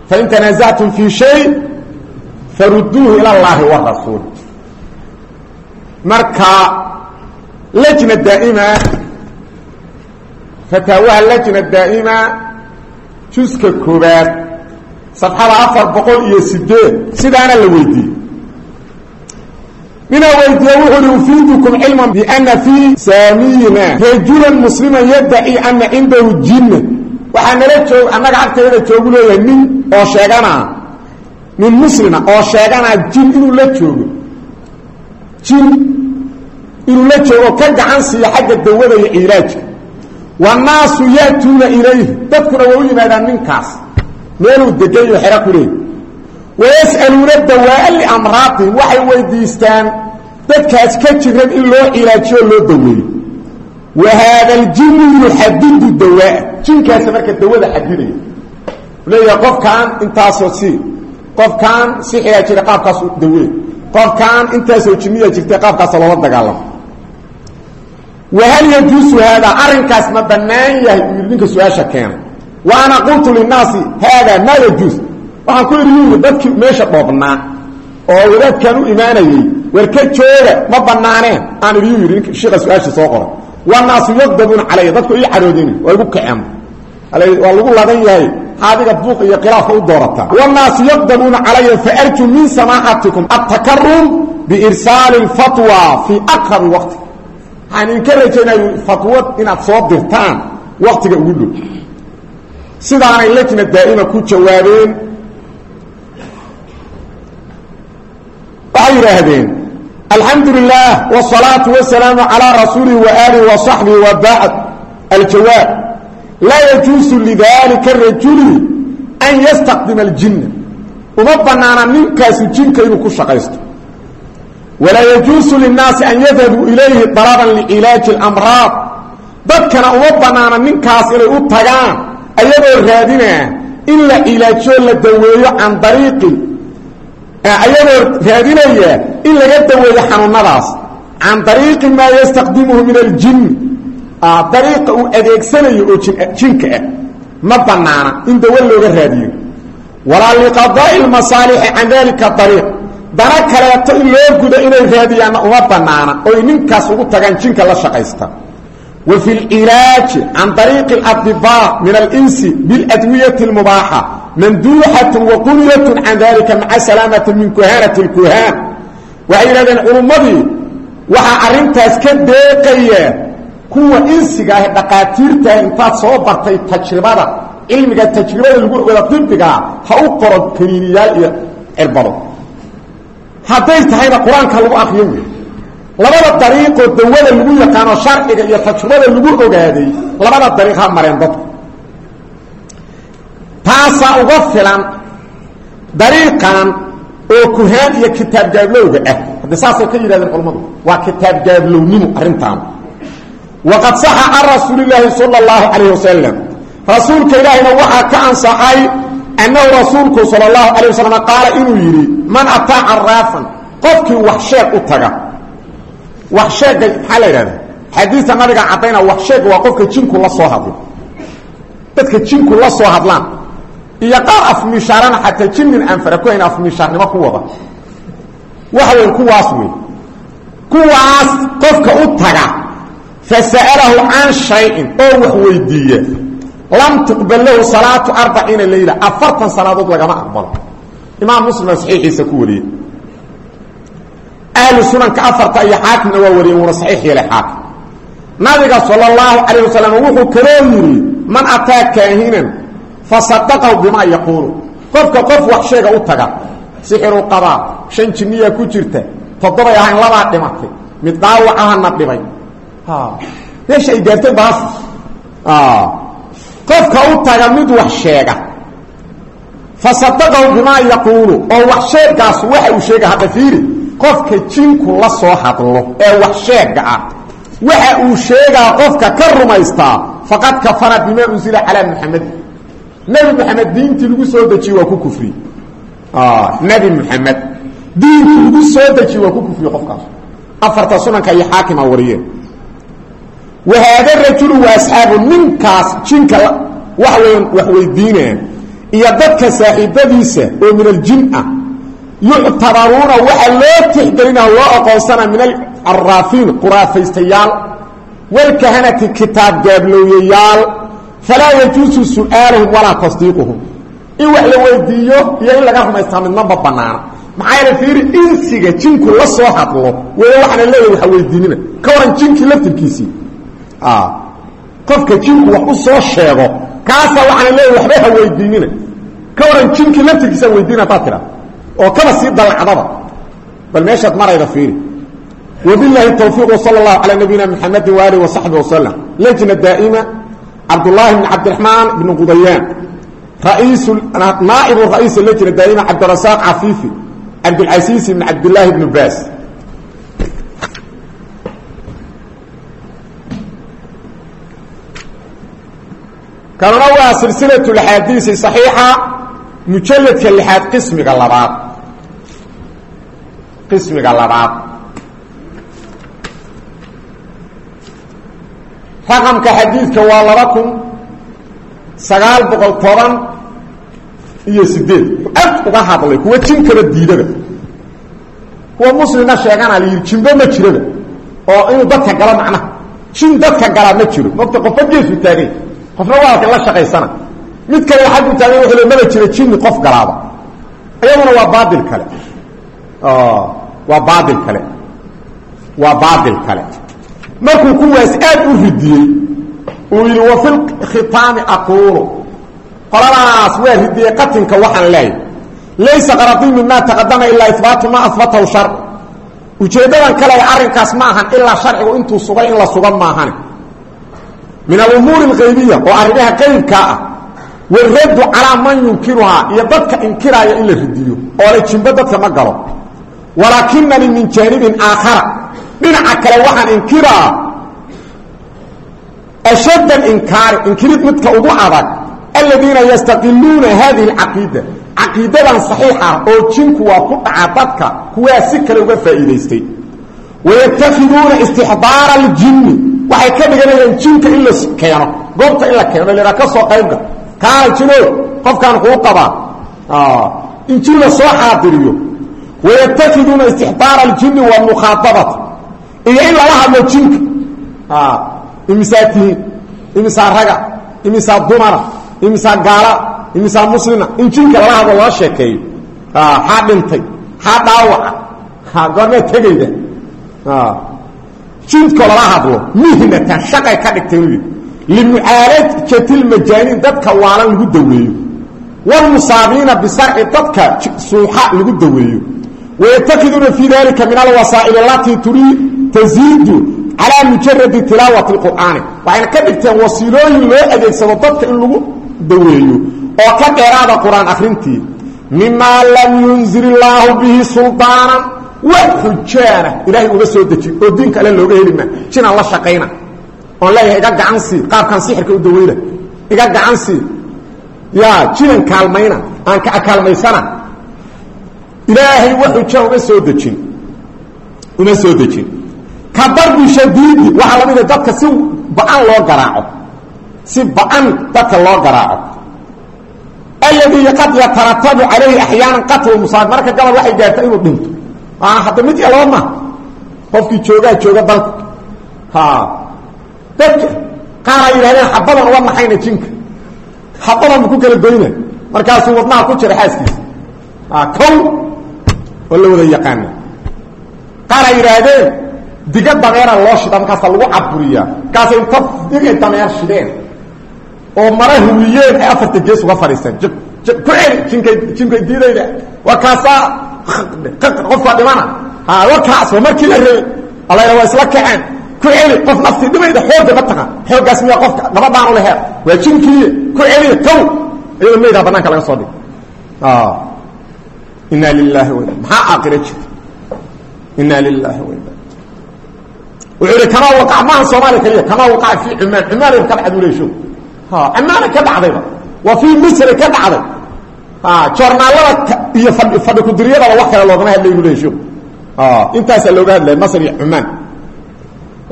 Fain tanaasactum fii shay faruduuhu ila اllaahi warasuul marka lajna daa'ima fataawaha lajna daa'ima juska koobaad safxada afar boqol iyo sideed sidaana la weydiiyey. Ninaa weydiiye wuxu uhi ufiidukum cilma biana fii saamiyina rajula muslima yaddaci ana cindahu jinna. Waxaa nala joog annaga agtayada joogu leeyahay nin oo sheeganaa nin muslima oo sheeganaa jin inuu la joogo. Jin inuu la joogo ka gacan siiyo xagga dawada iyo cilaajka wanaasu yaatuuna ilayhi. Dadkuna way u yimaadaan ninkaas. Meeluu degayo xero ku leey wayas'aluuna dawaa'a liamraadihim waxay weydiistaan dadkaas ka jiran in loo cilaajiyo loo daweeyo. Wa haada aljinu yuxadidu dawaa. Jinkaasa marka dawada xadidaya leeyahay qofkaan intaasoo si qofkaan sixiyaa jira qaabkaas dawee qofkaan intaasoo jinniya jirtay qaabkaasa loola dagaalamo wahal yajuusu haadaa arrinkaas ma bannaan yahay yidhi ninka su'aasha keena wa ana qultu linnaasi haadaa maa yajuus waxaan ku idhi yuu dadkii meesha dhoobnaa oo wadaadkan u imaanayey warka jooga ma banaaneen aan idhi yuu yidhi shiika su'aasha soo qoray wanaasu yaqdabuuna calaya dadku ii caroodeen waa igu kaceen waa lagu ladan yahay adiga buuq iyo khilaafka u doorataa wanaasu yaqdabuuna calaya faarju min samaaxatikum atakarum biirsaali اlfatwa fii aqrabi waqti waxaan idinka rajaynay fatwad inaad soo dirtaan waktiga ugu dhow sidaanay lajna daa'ima ku jawaabeen waxay yidhaahdeen alxamdu lilah wالsalaaةu wasalaamu calىa rasuulihi waaalih waصaxbihi wabacd aljawaab laa yajuusu lidalika rajuli an yastaqdima اljinna uma banaana ninkaasu jinka inuu ku shaqaysto walaa yajuusu linnaasi an yadhabuu ilayhi dalaban licilaaji اlamraad dadkana uma banaana ninkaas inay u tagaan ayagoo raadinaa in la cilaajiyo la daweeyo can dariiqi ayagoo raadinaya in laga daweeyo xanuunadaas can dariiqi maa yastaqdimuhu min aljin dariiqa uu adeegsanayo oo jinka ah ma banaana in dawo looga raadiyo walaa liqadaa'i اlmasaalixi can dalika dana kaleeto in loo gudo inay raadiyaanna uma banaana oy ninkaas ugu tagaan jinka la shaqaysta wa fi lcilaaji can dariiqi اladibaa min alinsi biاladwiyati اlmubaaxa manduuxatun wa qunyatun can dalika maca salaamati min kuhaanati اlkuhaan waxay yidhahdeen culummadii waxaa arrintaas ka deeqaya kuwa insiga ah dhaqaatiirtaah intaad soo bartay tajribada cilmiga tajribada lagu ogada dibigaa ha u qoro kaniiniyaal iyo cirbado hadday tahayna qur'aanka lagu akriyo wey labada dariiqoo dawada lagu yaqaano sharciga iyo tajribada lagu ogaaday labada dariiq ha mareen dadku taasaa uga filan dariiqan oo kuhaan iyo kitaab gaablowga ah. Hadde saasay ka yidhahdeen culammadu waa kitaab gaablownimo arrintaan waqad saxa can rasuuli illaahi sala allahu calayh wasalam rasuulka ilaahina waxaa ka ansaxay annahu rasuulku sala allahu calayh wasalam qaala inuu yidhi man ataa caraafan qofkii wax sheeg u taga wax sheegga maxaa la yidhahda xadiista nabiga caddayna wax sheegga waa qofka jinku la soo hadlo dadka jinku la soo hadlaan iyo qaar afmishaarana xataa jinnin aan fara ku hayn afmishaarnimo ku wada waxa weyn kuwaas wey kuwaas qofka u taga fasa'alahu can shayin oo wax weydiiya lam tuqbal lahu salaatu arbaciina leyla afartan salaadood lagama aqbalo. Imaam muslima saxiixiisa ku wariyey. Ahlu sunanka afarta iyo xaakimna waa wariyey wuuna saxiix yeelay xaakim. Nabiga sala allahu calayh wasalam wuxuu kaloo yidhi man ataa kaahinan fasadaqahu bimaa yaquulu. Qofka qof wax sheega u taga sixiru qabaa shan jinniyaa ku jirta toddobay ahayn labaa dhimatay mid dhaawacahana dhibay. Meesha ay qofka u taga mid wax sheega. Fasadaqahu bimaa yaquulu oo wax sheegaas waxa uu sheega hadda qofka jinku la soo hadlo ee wax sheega ah. Waxa uu sheegaa qofka ka rumaystaa faqad kafara bima unsila calaa muxamedin nebi moxamed diintii lagu soo dejiye waa ku kufriye nebi moxamed diinkii lagu soo dejiye waa ku kufriye qofkaas. Afarta sunanka iyo xaakima wariyeen wahaada rajulu wa asxaabu ninkaas jinka wax weyn wax weydiinaya iyo dadka saaxiibadiisa oo min aljin ah yuctabaruuna waxaa loo tixgelina loo aqoonsana min alcaraafiin quraafaystayaal walkahanati kitaab gaablooyayaal falaa yajuusu su'aaluhum walaa tasdiiquhum in wax la weydiiyo iyo in laga rumaystaa midnaba banaana maxaa yeele fiiri insiga jinku la soo hadlo weye waxaana leeyahay waxa weydiinina ka waran jinkii laftirkiisii qofka jinku wax u soo sheego kaasa waxaana leeya waxba ha weydiinina ka waran jinkii laftirkiisaan weydiina hadaad tidha oo kaba sii dalacdaba bal meeshaad marayda fiiri. Wabilahi tawfiiq wsala allahu calaa nabiyina mxamedi waalihi wasaxbi wasalam lajna daa'ima cabdullaahi bn cabdiraxmaan bn qudayaan. Naa'ibu ra'iis lajna daa'ima cabdirasaaq cafiifi. Cabdilcasiis bn cabdillaahi bn baas kanuna waa silsilaة اxaadiisi صaxiixa mujaladka lixaad qismiga labaad qismiga labaad raqamka xadiidka waa laba kun sagaal boqol toban iyo sideed ad uga hadlay kuwa jinkaba diidaba kuwa muslimna sheegana la yidhi jimbo ma jiraba oo inuu dadka galo macnaha jin dadka galaa ma jiro mogta qofba geesu taagay qofna waalka la shaqaysana. Mid kale xaggu taagan le maba jira jinni qof galaaba iyaduna waa baail kale. Waa baail kale. Waa baail kale. Markuu kuwaas aad u ridiyey uu yidhi wa fi khitaami aquulu. Qoladaas waa ridiyey qatinka waxaan leeyahy laysa qaradii mima taqadama ilaa ibaatu ma abatahu shar ujeeddadan kale arrinkaas ma ahan ilaa sharcigu intuu sugay in la sugan maahane min alumuuri alkaybiya oo arrimaha qaybkaa ah waraddu calaa man yunkiruhaa iyo dadka inkiraaya in la ridiyo oo la jimbo dadka ma galo walaakinanii min jaanibin aakhara dhinaca kale waxaan inkiraa ashadd alinkaari inkirid midka ugu adag aladiina yastaqiluuna hadihi alcaqiida caqiidadan saxiixa oo jinku waa ku dhaca dadka kuwaa waxay ka dhiganayaan jinka in la keeno goobta in la keeno la ka soo qaybga. Kaana jino qofkaan kuu qabaa in jin la soo xaadiriyo. Wayatakiduuna istixdaara aljinni walmukhaadabata iyo in lala hadlo jinka imisaa tihiin imisaa raga imisaa dumara imisaa gaala imisaa muslima in jinka lala hadlo lala sheekeeyo. Xaa dhintay xaa dhaawaca goormee tegayda jidko lala hadlo mihnatan shaqay ka dhigtay inuu yidhi limucaalajati lmajaaniin dadka waalan lagu daweeyo. Wlmusaabiina bisarci dadka suuxa lagu daweeyo. Wayatakiduuna fii dalika min alwasaa'il alatii turii taziidu calaa mujaradi tilaawati اqur'aani waxayna ka dhigteen wasiilooyin loo adeegsado dadka in lagu daweeyo oo ka dheeraada qur'aan akrintii mimaa lam yunzil illaahu bihi sulطaanan wa xujaana ilaahay uga soo dejin oo diinka alle looga heli maa jinaan la shaqayna. Oon leeyahay iga gacan sii qaabkaan sixirka u daweyna iga gacan sii yaa jinan kaalmayna aan ka kaalmaysana. Ilaahay wa xuja uma soo dejin uma soo dejin ka darbi shadiidi waxaa lamida dadka si ba'an loo garaaco. Si ba'an dadka loo garaaco. Alladii qad yataratabu calayhi axyaana qatlu waxay gaarta inuu dhinto hadda mid iyo laba ma qofkii joogaa jooga dalka. Dadka qaara yidhahdeen xabadan uga naxayna jinka. Xabadan ma ku kala goyna. Markaasuu wadnaha ku jira xaaskiisa. Kow oo la wada yaqaana. Qaara yidhaahdeen diga dameera loo shida markaasa lagu caburiyaa markaasa inta digay dameer shideen. Oo mara huwiyeen ay afarta gees uga fadhiisteen. Ku celi jinkay jinkay diidayda. Waa kaasaa qofkaa dhimana wakaasba markii la rabay alla waa isla kaceen ku celi qof naftii dhimayda xooga ma taqaan xoogaas miyaa qofka gabadhaan ule heer waa jinkiiy ku celiya kow iyadoo maydaa banaanka laga soo dhig inaa lilaahi wa maxaa aakira jirta inaa lilaahi wa wuxuu ihi kamaa waqac maaha soomaaliya kaliya kamaa waqaca fii cumaan cumaanayba ka dhacday uleesho cumaana ka dhacdayba waa fii misri ka dhacday joornaalada iyo fadhi kudiriyadaba wax kale loogama hadlaynu leesho intaasaa looga hadlaya masr iyo cumaan.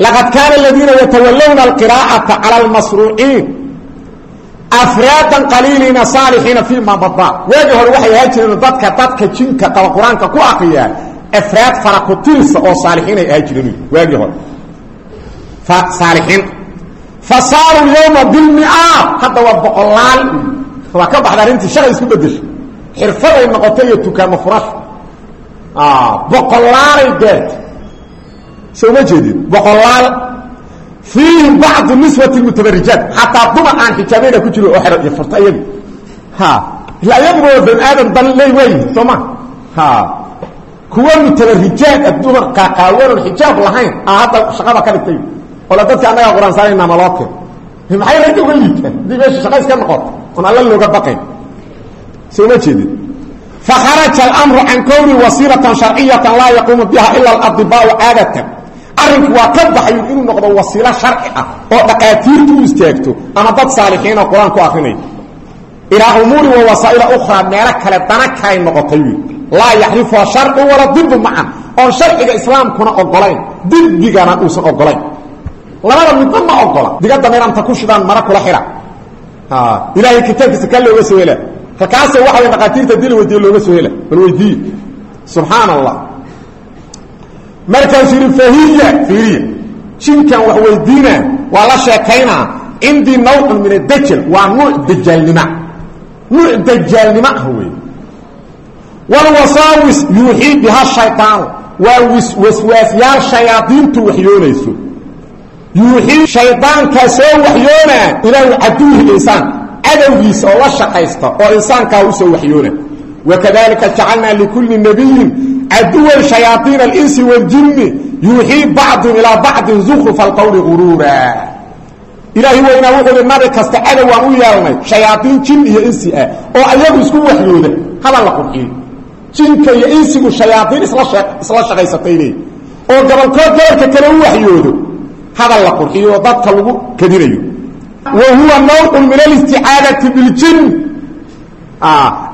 Laqad kaana aladiina yatawallawna alqiraa'ata cala almasruuciin afraadan qaliiliina saalixiina fii ma badaa waagi hore waxay ahaan jireen dadka dadka jinka qaba qur'aanka ku akriyaa afraad fara oo saalixiin ay ahaan jireen. Waagii hore. Saalixiin. Fa saaruu yawma bilmicaad hadda waa boqolaal. Waa ka baxda arrintii shalay isku bedeshay xirfaday noqotay iyo tukaamo furasha boqolaalay gaarta soo ma jeedid boqolaal. Fiihi bacdu niswati mutabarijaat xataa dumar aan xijaabayna ku jiro oo xero iyo furta iyagi ha ila iyaguba waa bani aadam danley waayihi soo ma. Ha kuwa mutabarijaad a dumar qaaqaawanon xijaab lahayn a hadda shaqada ka dhigtay. Ola dadka annagaa qur'aan saarayna malooke maxay ragga uga soo ma jeedin. Fakharaja alamru can kowni wasiilatan sharciyatan laa yaquumu biha ila aladibaau caadatan arrinku waa ka baxayu inuu noqdo wasiilo sharci ah oo dhaqaatiirtu u istaagto ama dad saalixiin oo qur'aan ku ilaa umuuri wa wasaa'ila ukhraa meelo kale dana noqotay. Wy laa yaxrifuha sharcu wala dibu macan oon sharciga islaamkuna ogolayn dibigana uusan ogolayn labada midba ma ogola digada meelanta ku shidaan mara kula xira ilaahay kitaabkiisa ka looga soo hela rakaase waxa way dhaqaatiirta dil weydiye looga soo hela bal weydiiye subxaan allah markaasuu yidhi fahiya fiiriya jinkan wax weydiina waa la sheekaynaa cindii nawcun min adajal waa nuuc dajaalnima nuuc dajaalnimo ah wey walwasaawis yuuxii biha shaydaanu waa waswaasyaal shayaadiintu waxyoonayso. Yuuxii shaydaankaa soo waxyoonaa ilaa caduwihi insaan cadowgiisa oo la shaqaysta oo insaankaa u soo waxyoona wakadalika jacalnaa likulli nabiyin caduwan shayaaiina alinsi waljinni yuuxii bacdun ilaa bacdin zukrufa alqowli guruura ilaahi weynaa wuxuu i nabi kasta cadow waan u yeelnay shayaaiin jin iyo insi ah oo ayagu isku waxyooda hadal la qurxiyo. Jinka iyo insigu shayaaiin isla shaqaysatay leey oo gabalkood gabalka kale u hadal la dadka lagu kadinayo wa huwa nawcun min alisticaadati biljin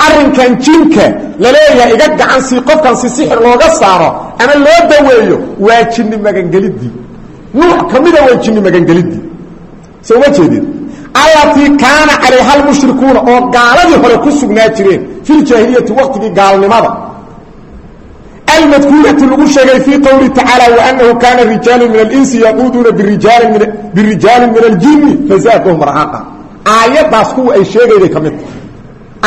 arrinkan jinka la leeyahay iga gacan si qofkan si sixir looga saaro ama loo daweeyo waa jinni magangelidii nuuc ka mida waa jinni magangelidii soo ma jeedin? Allatii kaana calayha almushrikuuna oo gaaladii hore ku sugnaa jireen fi ljaahiliyati waqtigii gaalnimada almadkuurati lagu sheegay fii qowlihi tacaala waanahu kaana rijaalu min alinsi yaquuduuna birijaalin min aljinni fazaadahum rahaqa aayaddaas kuwa ay sheegayday ka mid tahay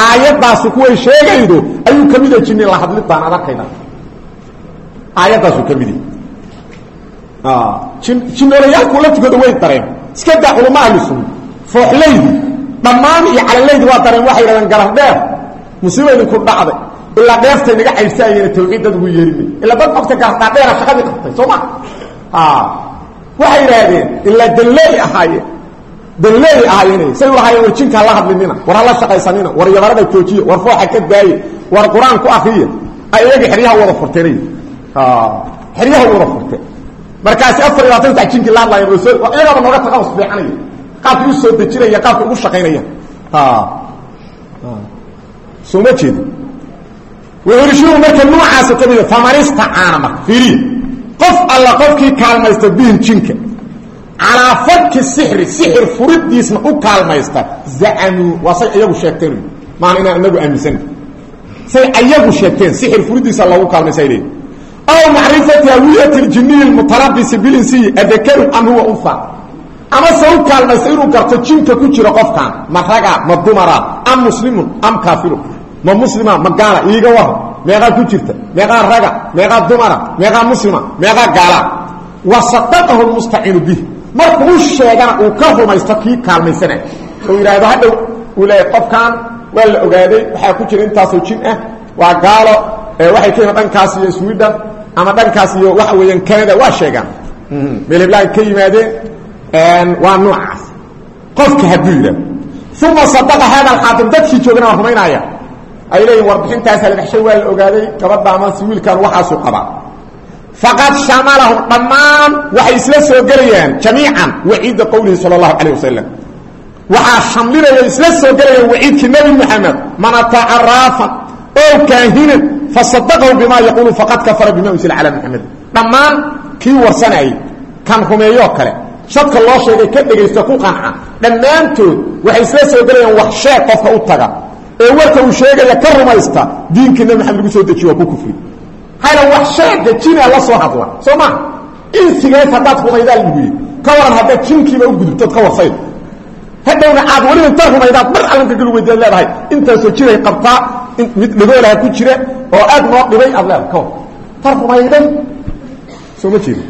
aayaddaasi kuway sheegaydo ayuu ka mida jinni la hadlidaan adakayda aayaddaasu ka midi jinoolayaalku laftigooda way dareen iska daa culama ahlu sunna fooxlaydi dhammaan iyo calalaydi waa dareen waxay yidhahdeen galardheer musiiba idinku dhacday ilaa dheeftay naga caybsaayeen tawxiid dad ugu yeerimay ilaa dad ogta gaardhaadheera shaqadii qabtay soo ma? Waxay yidhaahdeen ilaa danleey ahaayeen danleey ahaayeen say ulahaayeen war la hadlinina war hala shaqaysanina war yabarada joojiya war fooxa ka daaye war qur'aan ku akriya ayagii xeryaha wada furteen xeryaha wada furteen markaasi afar iyo labaatan jinkii la hadlaayeen oo soo iyagaaba nooga taqaus fiicanaya qaabkii soo dejinaya qaabka ugu shaqaynaya. Soo ma jeedi wuxuurishihu marka noocaasa ka mida famanista caana marka fiiriya qof alla qofkii kaalmaysta bihin jinka calaa fadki sixri sixir furidiisna u kaalmaysta zacamuu waa say ayagu sheegteen maan inaan inagu aaminsana say ayagu sheegteen sixir furidiisa loogu kaalmaysta ay leeyihiin aw macrifati hawiyati ljiniyi lmutalabisi bilinsiyi adakaru am huwa unha ama se u kaalmaysta inuu garto jinka ku jiro qofkan ma raga ma dumara am muslimun am kaafirun ma muslima ma gaala iiga war meeqaa ku jirta meeqaa raga meeqaa dumara meeqaa muslima meeqaa gaala. Wa sadaqahu lmustaciinu bih markuu sheegana uu ka rumaysto kii kaalmaysanay uu yidhaahdo hadhow uu leeyahy qofkan waa la ogaaday waxaa ku jira intaasoo jin ah waa gaalo waxay ka yimaad dhankaas iyo sweden ama dhankaas iyo waxa weeyaan canada waa sheegaan. Meeleblaan ka yimaadeen waa noocaas. Qofka hadduu yidhahdo uma sadaqa hada alxaakim dadkii joogana waa rumaynaya ay leeyihiin warbixintaasa la dhexshay waa la ogaaday gabadha amase wiilkan waxaasuu qabaa faqad shamalahum dhammaan waxay isla soo gelayaan jamiican waciida qowlihi sala allahu calayh wasalam waxaa shamlinaya isla soo gelayaan waciidkii nebi moxamed man ataaca raafan ow kaahinan fasadaqahu bima yaquulu faqad kafara bima unsila calaa moxamed dhammaan kii warsanayay kan rumeeyoo kale. Shadka loo sheegay ka dhegaysta ku qanca. Dhammaantood waxay isla soo gelayaan ee warka uu sheegaya ka rumaysta diinkii nebi maxamed lagu soo dejiye waa ku kufri. Hayla wax sheega jina la soo hadla soo ma insigees haddaad rumaydaa lagu yidhi ka waran haddaad jinkiiba u gudubtood ka warsayd hadhowna aad weliba intaad rumaydaad mar allanka galu weydiad leedahay intaasoo jiray qabtaa mid dhagoolaha ku jira oo aad noo dhibay aad ka war. Tar rumayday? Soo ma jeeda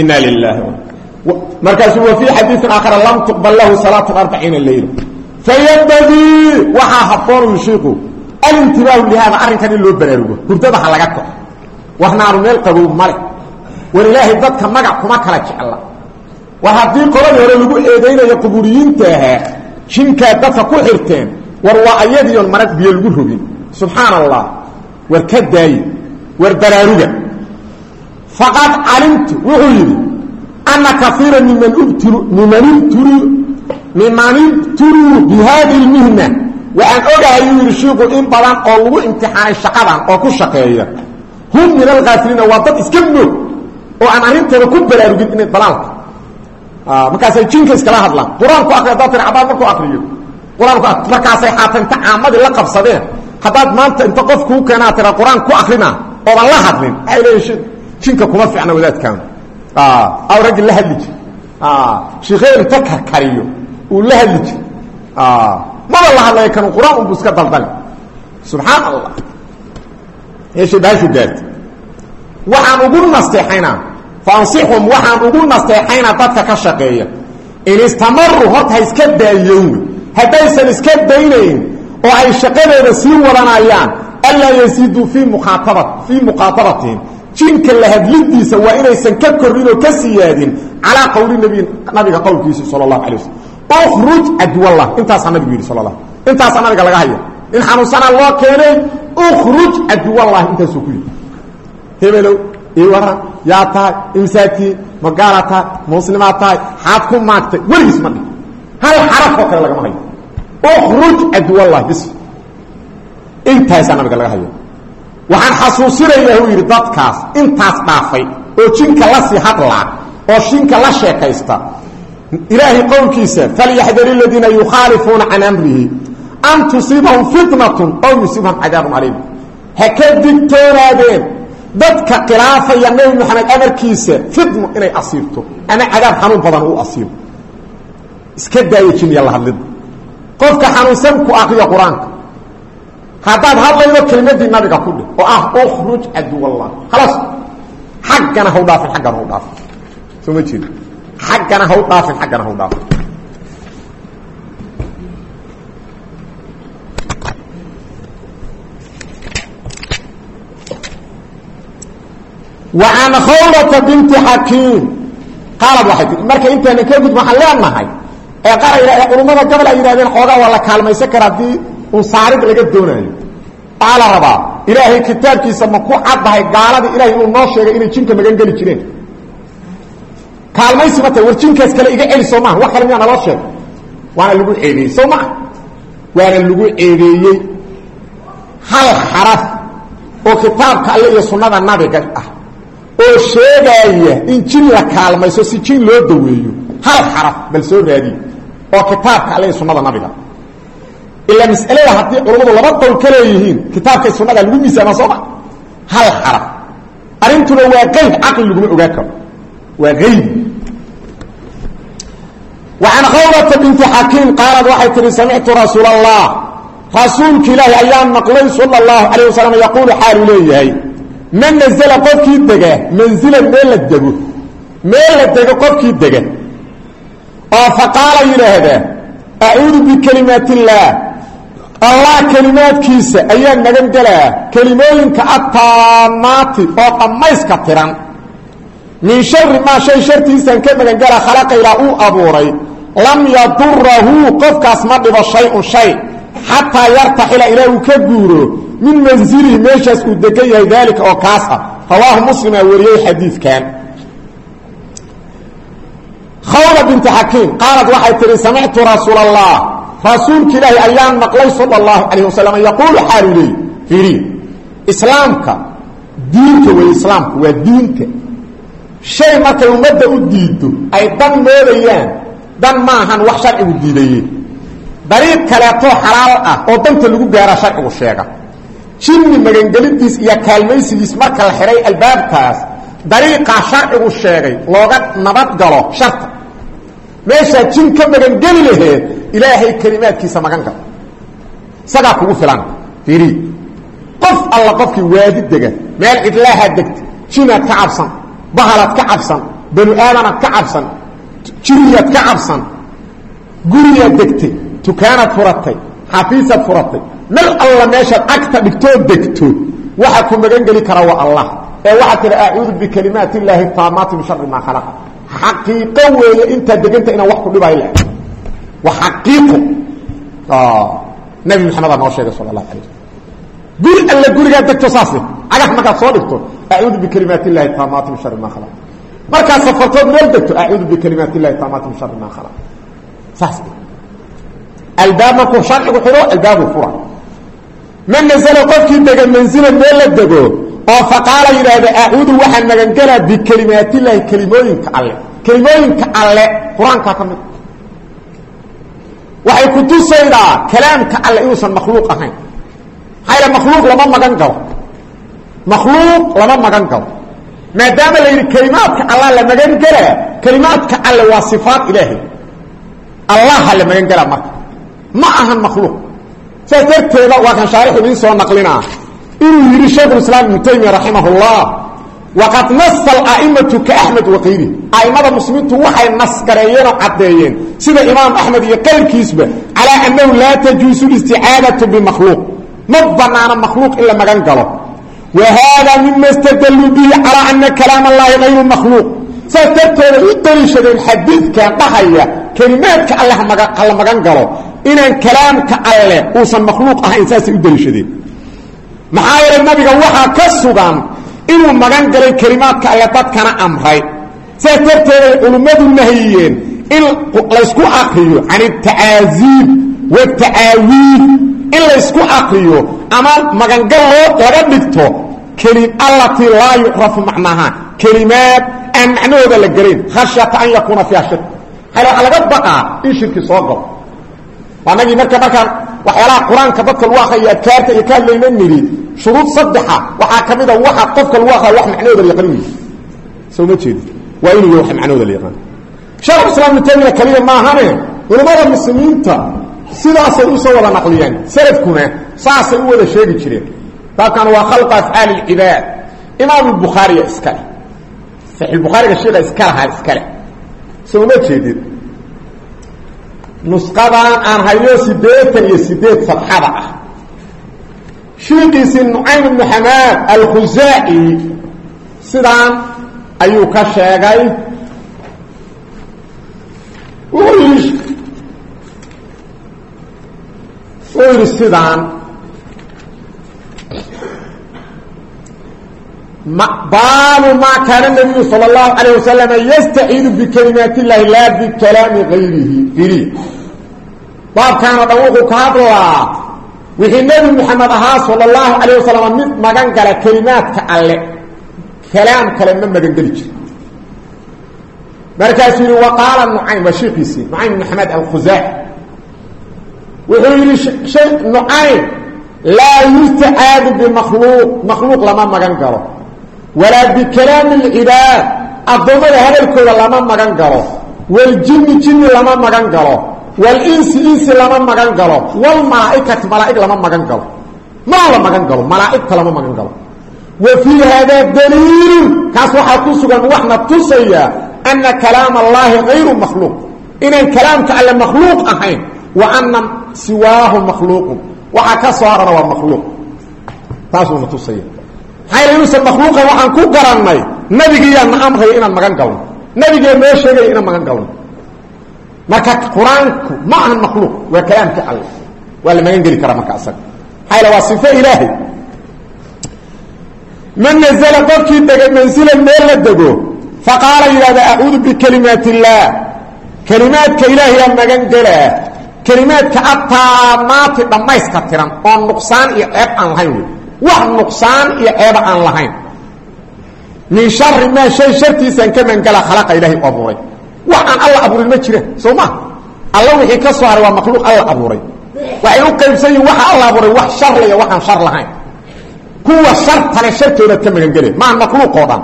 inaa lilaahi markaasuu wa fii xadiiin aakhara lam tuqbal lahu salaatu arbaciina leyla fayambagii waxaa habboon shiiku alintibaahu lihaada arrinkan in loo baraarugo hurdada ha laga kaco war naaru meel qabow male war ilaahay dadka magac kuma kala jecla war haddii qoladii hore lagu eedaynayo qubuuriyiinta ahaa jinkaad dadka ku xirteen war waa ayadiion marag biyo lagu rogin subxaan allah war ka daaye war baraaruga faqad calimtu wuxuu yidhi ana kaiira miman ibtulu miman ibtuluu bi hadi lmihna waxaan ogahay uu yidhi shiiku in badan oo lagu imtixaanay shaqadan oo ku shaqeeya hum min alkaafiriina waa dad iska moog oo aan arrintooda ku baraarugin inay dalaalka markaasay jinka iskala hadlaan qur'aanku akri haddaad tiri markuu akriyo qur'aanku markaasay xaata inta caamadii la qabsadeen haddaad maanta inta qof kuu keenaa tira qur'aan ku akrina oodan la hadlin waxay leeyihiin jinka kuma fiicna wadaadkaan aw raggi la hadli jir shiikheer inta karkariyo uu la hadli jir maba la hadlaya kan qur'aan unbu iska daldali subxaan allah meeshay baashu gaartay. Waxaan ugu nasteexaynaa fansixhum waxaan ugu nasteexaynaa dadka ka shaqeeya. In istamaru horta ha iska daayown haddaysan iska daynayn oo ay shaqadooda sii wadanayaan anlaa yasiiduu fii muaaaba fii muqaatabatihim jinka la hadlidiisa waa inaysan ka korrin oo ka siyaadin calaa nabiga qowlkiisa sal اlahu alay waslm ukruj cadwallah intaasaa nabigu yidhi sal intaasaa nabiga laga haya in xanuunsanaa loo keenay ukruj cadwallahi intaasuu ku yidhi. Hebelow ii waran yaa tahay imsaatii magaala tahay muslimaa tahay xaad ku maagtay weligiis ma dhih hal xaraf oo kale lagama hayo. Ukruj cadwallahi bis. Intaasaa nabiga laga hayo. Waxaan xasuusinayaa uu yidhi dadkaas intaas dhaafay. Oo jinka la sii hadlaa oo shinka la sheekaysta ilaahay qowlkiisa falyaxdar aladiina yukhaalifuuna can amrihi an tusiibahum fitnatun ow yusiibahum cadaabun caliim ha ka digtoonaadeen dadka khilaafaya nebi moxamed amarkiisa fitnu inay asiibto ama cadaab xanuun badan uu asiibo iska daayo jiniya la hadlida qofka xanuunsan ku akriya qur'aanka. Haddaad hadlaydo kelimadii nabiga ku dhih oo ah ukruj caduwallah. Khalaas xaggana haw dhaafin xaggana haw dhaafin xaggana ha u dhaafin xaggana ha u dhaafin an khawlata binti xakiim qaalad waay tii marka intaanan ka gud waxaan leenahay ee qaraya ee culummada gobol ay yidhahdeen xoogaa waa la kaalmaysan kara haddii un saarid laga doonaayo waxaa la rabaa ilaahay kitaabkiisa ma ku caddahay gaaladii ilaahay inuu noo sheegay inay jinka magangeli jireen kaalmaysi ma tahay war jinkaas kale iga celi soo maha wax kale miyaa naloo sheegay waana lagu ceebeeyey soo maa waana lagu ceebeeyey hal xaraf oo kitaabka alle iyo sunnada nabiga ah oo sheegaaya in jin la kaalmayso si jin loo daweeyo. Hal xaraf bal soo raadiye oo kitaabka alle iyo sunnada nabiga. Ilaa masalada haddii culammadu laba qowl ka leeyihiin kitaabka iyo sunnada lagu miisaama sooma? Hal xaraf. Arrintuna waa qayb caqli laguma ogaa karo. Waa ayb an khawrata binti xakiim qaalad waxay tihi samictu rasuul allah rasuulka ilaahi ayaan maqlay sala allahu calayh wasalam yaquulu xaalu leeyahay man nazla qofkii dega manzilan meel la dego meel la dego qofkii dega oo faqaala yidhaahda acuudu bikalimaat illaah allah kelimaadkiisa ayaan magan gelaa kelimooyinka attaamaati oo dhammayska tiran min shari maa shay shartiisaan ka magan gelaa khalaqa ilaa uu abuuray lam yadurahu qofkaas ma dhibo shay-un shay xataa yartaxila ilaa ka guuro min manzilihi meeshaas uu degan yahay daalika oo kaas ah. Rawaahu muslimaa wariyey xadiidkan. Khawla binti xakiim qaalad waxay tihi samictu rasuul allah rasuulka ilaahi ayaan maqlay sala allahu calayh wasalam yaquulu xaalu leey fiiri diinta wey islaamku waa diinta shay markay ummadda u diiddo ay dan moodayaan dan maahan wax sharcigu diidaye dariiq kaleetoo xalaal ah oo danta lagu gaara sharcigu sheega. Jinni magangelidiis iyo kaalmaysigiis marka la xidhay albaabkaas dariiqaa sharcigu sheegay looga nabad galo sharta. Meeshaa jin ka magangeli laheed ilaahay kelimaadkiisa magan galo. Isagaa kugu filan fiiri qof alla qofkii waadi dega meel cidlaahaa degta jinaad ka cabsan bahalaad ka cabsan banu aadanaad ka cabsan jiriyaad ka cabsan. Guriyaad degtay dukaanaad furatay xafiisaad furatay. Mel alla meeshaad agta dhigtoo degto. Waxa ku magan geli waa allah. Ee waxaad tihi acuudu bikalimaati illaahi taamaati min shari maa khalaqa xaqiiqo weeye intaad deganta inaan wax ku dhibaayo lahay waa xaqiiqo. Nabi maxamedaa noo sheegay sala allahu alay guri alle gurigaad degto saas cagax markaad soo dhigto acuudu bikalimaati illahi taamaati min shari maa khalaq markaad safartood meel degto acuudu bikalimaati illahi taamaati min shari maa khalaq. Saas albaab markuu sharcigu xidho albaabu fura man nasala qofkii dega manzila meel la dego oo faqaala yidhaahda acuudu waxaan magangelaa bikalimaatillahi kelimooyinka alle. Kelimooyinka alle qur'aankaa ka mid. Waxay ku tusaydaa kalaamka alle inuusan makhluuq ahayn. Maxaa yal makhluuq lama magan galo. Makhluuq lama magan galo maadaama la yidhi kelimaadka allah la magan gelaa kelimaadka alle waa sifaat ilaahay. Allaha la magan gelaa marka. Ma ahan makhluuq. Saas darteeda waa kan shaarix idiin soo naqlinaa. Inuu yidhi shaykhulislaam ibnu taymiya raximah waqad nasa ala'imatu kaaxmed wakayri a'immada muslimiintu waxay nasgareeyeen oo caddeeyeen sida imaam axmed iyo qayrkiisba calaa annahu laa tajuusu listicaadatu bimakhluuq ma banaano makhluuq in magan galo wa haada mima stadalluu bihi calaa ana kalaam allahi hayru makhluuq saas darteeda u daliishadeen xadiidkan dhahaya kelimaadka alle hala magan galo inaan kalaamka alle uusan makhluuq ahayn saasay u daliishadeen maxaa yeelay nabiga waxaa ka sugan inuu magan galay kelimaadka alle dadkana amray saas darteeday culimmadu nahiyeen in laysku akriyo can altacaaziib watacaawiid in laysku ama magangal laga dhigto allatii laa yucrafu macnaha kelimaad aan macnahooda la gelayn khashyata an yakuuna fiiha shirk. Hal waxaa laga baqaa in shirki soo galo. Anagii marka markaan waxyaalaha qur'aanka dadka lagu akriyo adkaarta iyo ka hadlayna nidhi shuruud saddexa waxaa ka mid a waxa qofka lagu akriyo wax macnahooda la yaqaan wey soo ma jeedi. Waa inuu wax macnahooda la yaqaan. Sheekh islaam ibnu taymiya kaliya maahane culimmada muslimiinta sidaasay u soo wada naqliyeen salafkuna saasay u wada sheegi jireen. Baabkan waa khalqa afcaali lcibaad imaam bukhaariya iskale saxiixulbukhaariga sheika iska lahaa iskale soo ma jeedid nusqadan aan hayo sideetan iyo sideed sadxada ah. Shiikiisii nucaym ibnu xamaad alkhusaaci sidaan ayuu ka sheegay wuxuu yidhi sidaan baabu maa kaana nabiyu sal اlahu alayه wasalam yastaciidu bikalimaat اllahi laa bikalaami gayrihi iri baabkaanoo dhan wuxuu ka hadlaa wixii nebi moxamed ahaa sal اlahu alayه wasalam mid magan gala kelimaadka alle kalaam kale ma magan geli jiro markaasuu yihi waqaala nucaym waa shiikiisii nucaym bn xamed alkhusaaci wuxuu yihi nucaym laa yustacaadu bimakhluuq. Makhluuq lama magan galo. Walaa bikalaami اlcibaad addoommada hadalkooda lama magan galo. Waljini jini lama magan galo. Walinsi insi lama magan galo. Wlmalaaikati malaaig lama magan galo. Mana la magan galo. Malaaigta lama magan galo. Wa fii haadaa daliilun. Kaas waxaa ku sugan waxna tusaya ana kalaam allahi hayru makhluuq. Inaan kalaamka alle makhluuq ahayn. Wa ana siwaahu makhluuqun waxaa ka soo harana waa makhluuq. Taasuuna tusaya maxaa yal inuusan makhluuqan waxaan ku garannay nabigiiyaana amraya inaan magan galno. Nabigiia noo sheegaya inaan magan galno. Marka qur'aanku ma ahan makhluuq waa kalaamkii alle. Waa la magan geli karaa marka asaga. Maxaa yal waa sifo ilaahay. Man nazla qofkii dega mansilan meel la dego faqaala yidhahda acuudu bikalimaat kelimaadka ataamaati dhammayska tiran oo nuqsaan iyo ceeb aan lahayn wey wax nuqsaan iyo ceeba aan lahayn. Min shari maa shay shartiisaan ka mangala khalaqa ilaahay u abuuray. Wax aan alla abuurin ma jiraan soo ma? Alla wixii ka soo haray waa makhluuq alla abuuray. Waxay u qaybsan yihiin waxa alla abuuray wax shar le iyo waxaan shar lahayn. Kuwa shartale shartoodaad ka magangeleen maa makhluuq oo dhan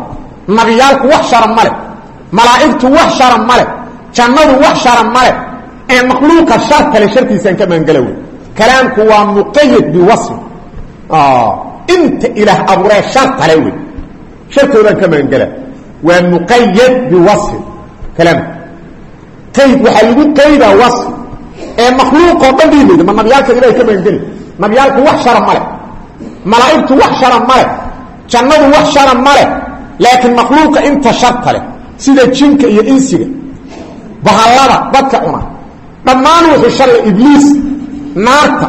ee makhluuqa shar kale shartiisaan ka magangela wey kalaamku waa muqayad biwasfi. Inta ilaah abuuree shar kale wey shartoodaan ka magangela waa muqayad biwasfin kalaamku qayd waxaa lagu qaydaa wasfi. Ee makhluuqoo dhan dhiimayda ma nabiyaalka ilahay ka magangeli nabiyaalku wax shara male malaa'igtu wax shara male jannadu wax shara male laakiin makhluuqa inta sharta leh sida dhammaan wuxuu sharle ibliis naarta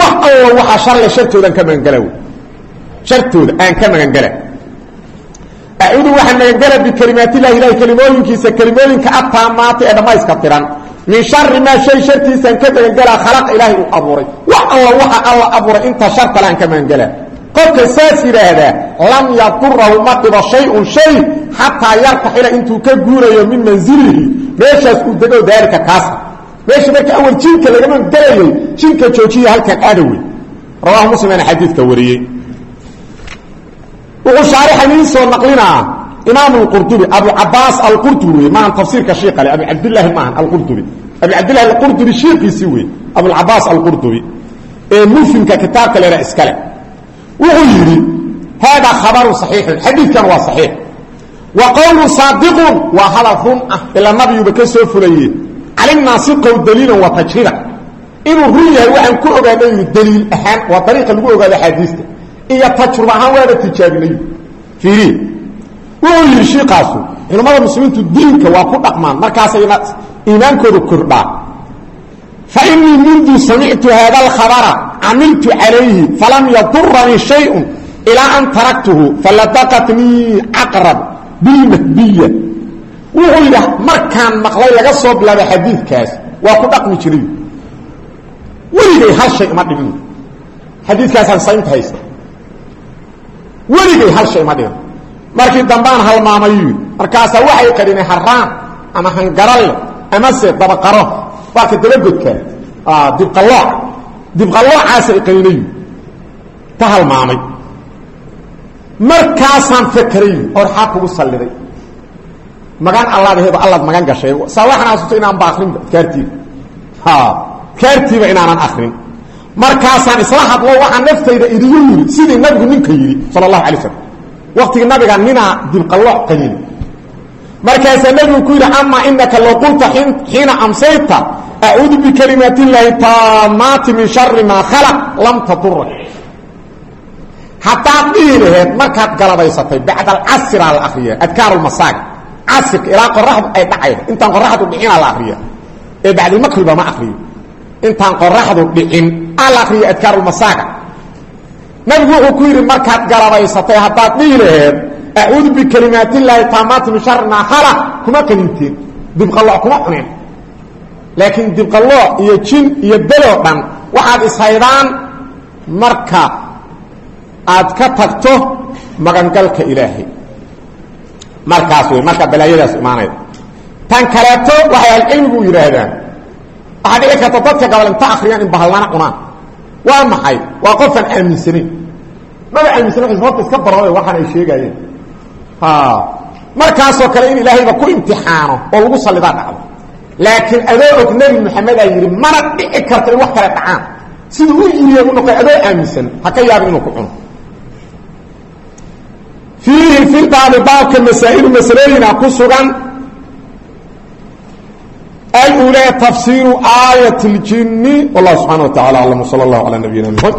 wax allo waxaa sharle shartoodan ka magangela wy shartooda aan ka magangela acuudu waxaan magangela bikalimaatillahi ilahi kelimooyinkiisa kelimooyinka ataamaata ee dhammayska tiran. Min shari maa shay shartiisaan ka magangelaa khalaqa ilaahay uu abuuray. Wax alla waxa alla abuuray inta shar kale aan ka magangelaa qofka saas yidhaahdaa lam yadurahu ma dhibo shay-un shay xataa yartaxila intuu ka guurayo min manzilihi. Meeshaas uu dego daalika kaasa meesha marka awal jinka lagama dalayay jinka joojiya halkan aadawey rawahu muslimaana xadiidka wariyey. Wuxuu shaarixan ii soo naqlinaa imaam اqurdubi abu cabaas alqurdubi wey maahan tafsiirka shii ale abu cabdilaahi maahan alqurdubi abu cabdillahi alqurdubi shiikiisii wey abucabaas alqurdubi ee muslimka kitaabka leeha iskale. Wuxuu yidhi haadaa khabaru saxiixun. Xadiidkan waa saxiix. Wa qowlu saadiqun waa hadal run ah ilaa nabiguba ka soo fulaye calimnaa siqow daliilan wa tajriba inuu run yahay waxaan ku ogaanay daliil ahaan waa dariiqa lagu ogaado axaadiista iyo tajrub ahaan waaba tijaabinay. Fiiri wuxuu yidhi shiikaasu culimmada muslimiintu diinka waa ku dhaqmaan markaasayna iimaankooda kordhaa. Fa inii mundu samictu haada alkhabara camiltu calayhi falam yaduranii shayun ilaa an taraktuhu faladaqatnii caqrab bilmahbiya wuxuu yidhi markaan maqlay laga soo bilaabay xadiidkaas waa ku dhaqmi jiray. Weligay hal shay ima dhibin xadiidkaasaan saynta haysta. Weligay hal shay ima dhibin markii dambaan halmaamayu markaasaa waxay qadhinay haraan ama hangaralle amase dabaqaro. Waaka dabagodka dibqalooc. Dibqaloocaasay qadhinayu ta halmaamay. Markaasaan fakerayu orxaa kugu salliday magaan allaadaheedo allaad magan gashay. Saa waxaan asuto inaan ba akrinba adkaartiiba adkaartiiba inaanan akrin markaasaan isla hadlo waxaa naftayda idigu yidhi sidii nabigu ninka yidhi sala allahu alay slam waktigii nabiga ninaa dibqalooc qadin markaasaa nabigu ku yidhi amaa inaka low qulta xiina amsayta acuudu bikalimaat illaahi taamaati min shari maa khalaq lam tadura haddaad dhihi laheed markaad galabaysatay bacda alcasiraa la akriya adkaar lmasaaga casirka ilaa qoraxdu ay dhacaydo intaan qoraxdu dhicinaa la akriya ee bacdilmaqriba ma akriyo intaan qoraxdu dhicin aa la akriya adkaar lmasaaga nabigu wuxuu ku yidhi markaad galabaysatay haddaad dhihi laheed acuudu bikalimaat illaahi taamaati min shari maa khalaq kuma qaninteen dibqalooc kuma cuneen. Laakiin dibqalooc iyo jin iyo beloo dhan waxaad ishaydaan marka aad ka tagto magangalka ilaahay markaas wey marka balaayadaas imaanayda tan kaleeto waxay ahlucilmigu yidhaahdaan. Waxaa dhici karta dadka gabal inta akriyaan in bahallana cunaan. Waa maxay? Waa qofaan aaminsanayn maba aaminsana horta iska barooy waxaan ay sheegaayeen markaasoo kale in ilaahayba ku imtixaano oo lagu sallidaa dhacdo. Laakiin adoo og nebi maxamedaa yidhi mana dhici karto in wax kale dhacaan. Siduu u yiriya u noqoy adoo aaminsan ha ka yaabin inuu ku cuno fiihi filbaabi baabka masaa'ilu masalooyina ku sugan alulaa tafsiiru aayat اljini wallah subxana wa tacala aclam wsala اllahu calaa nabiyina mxamed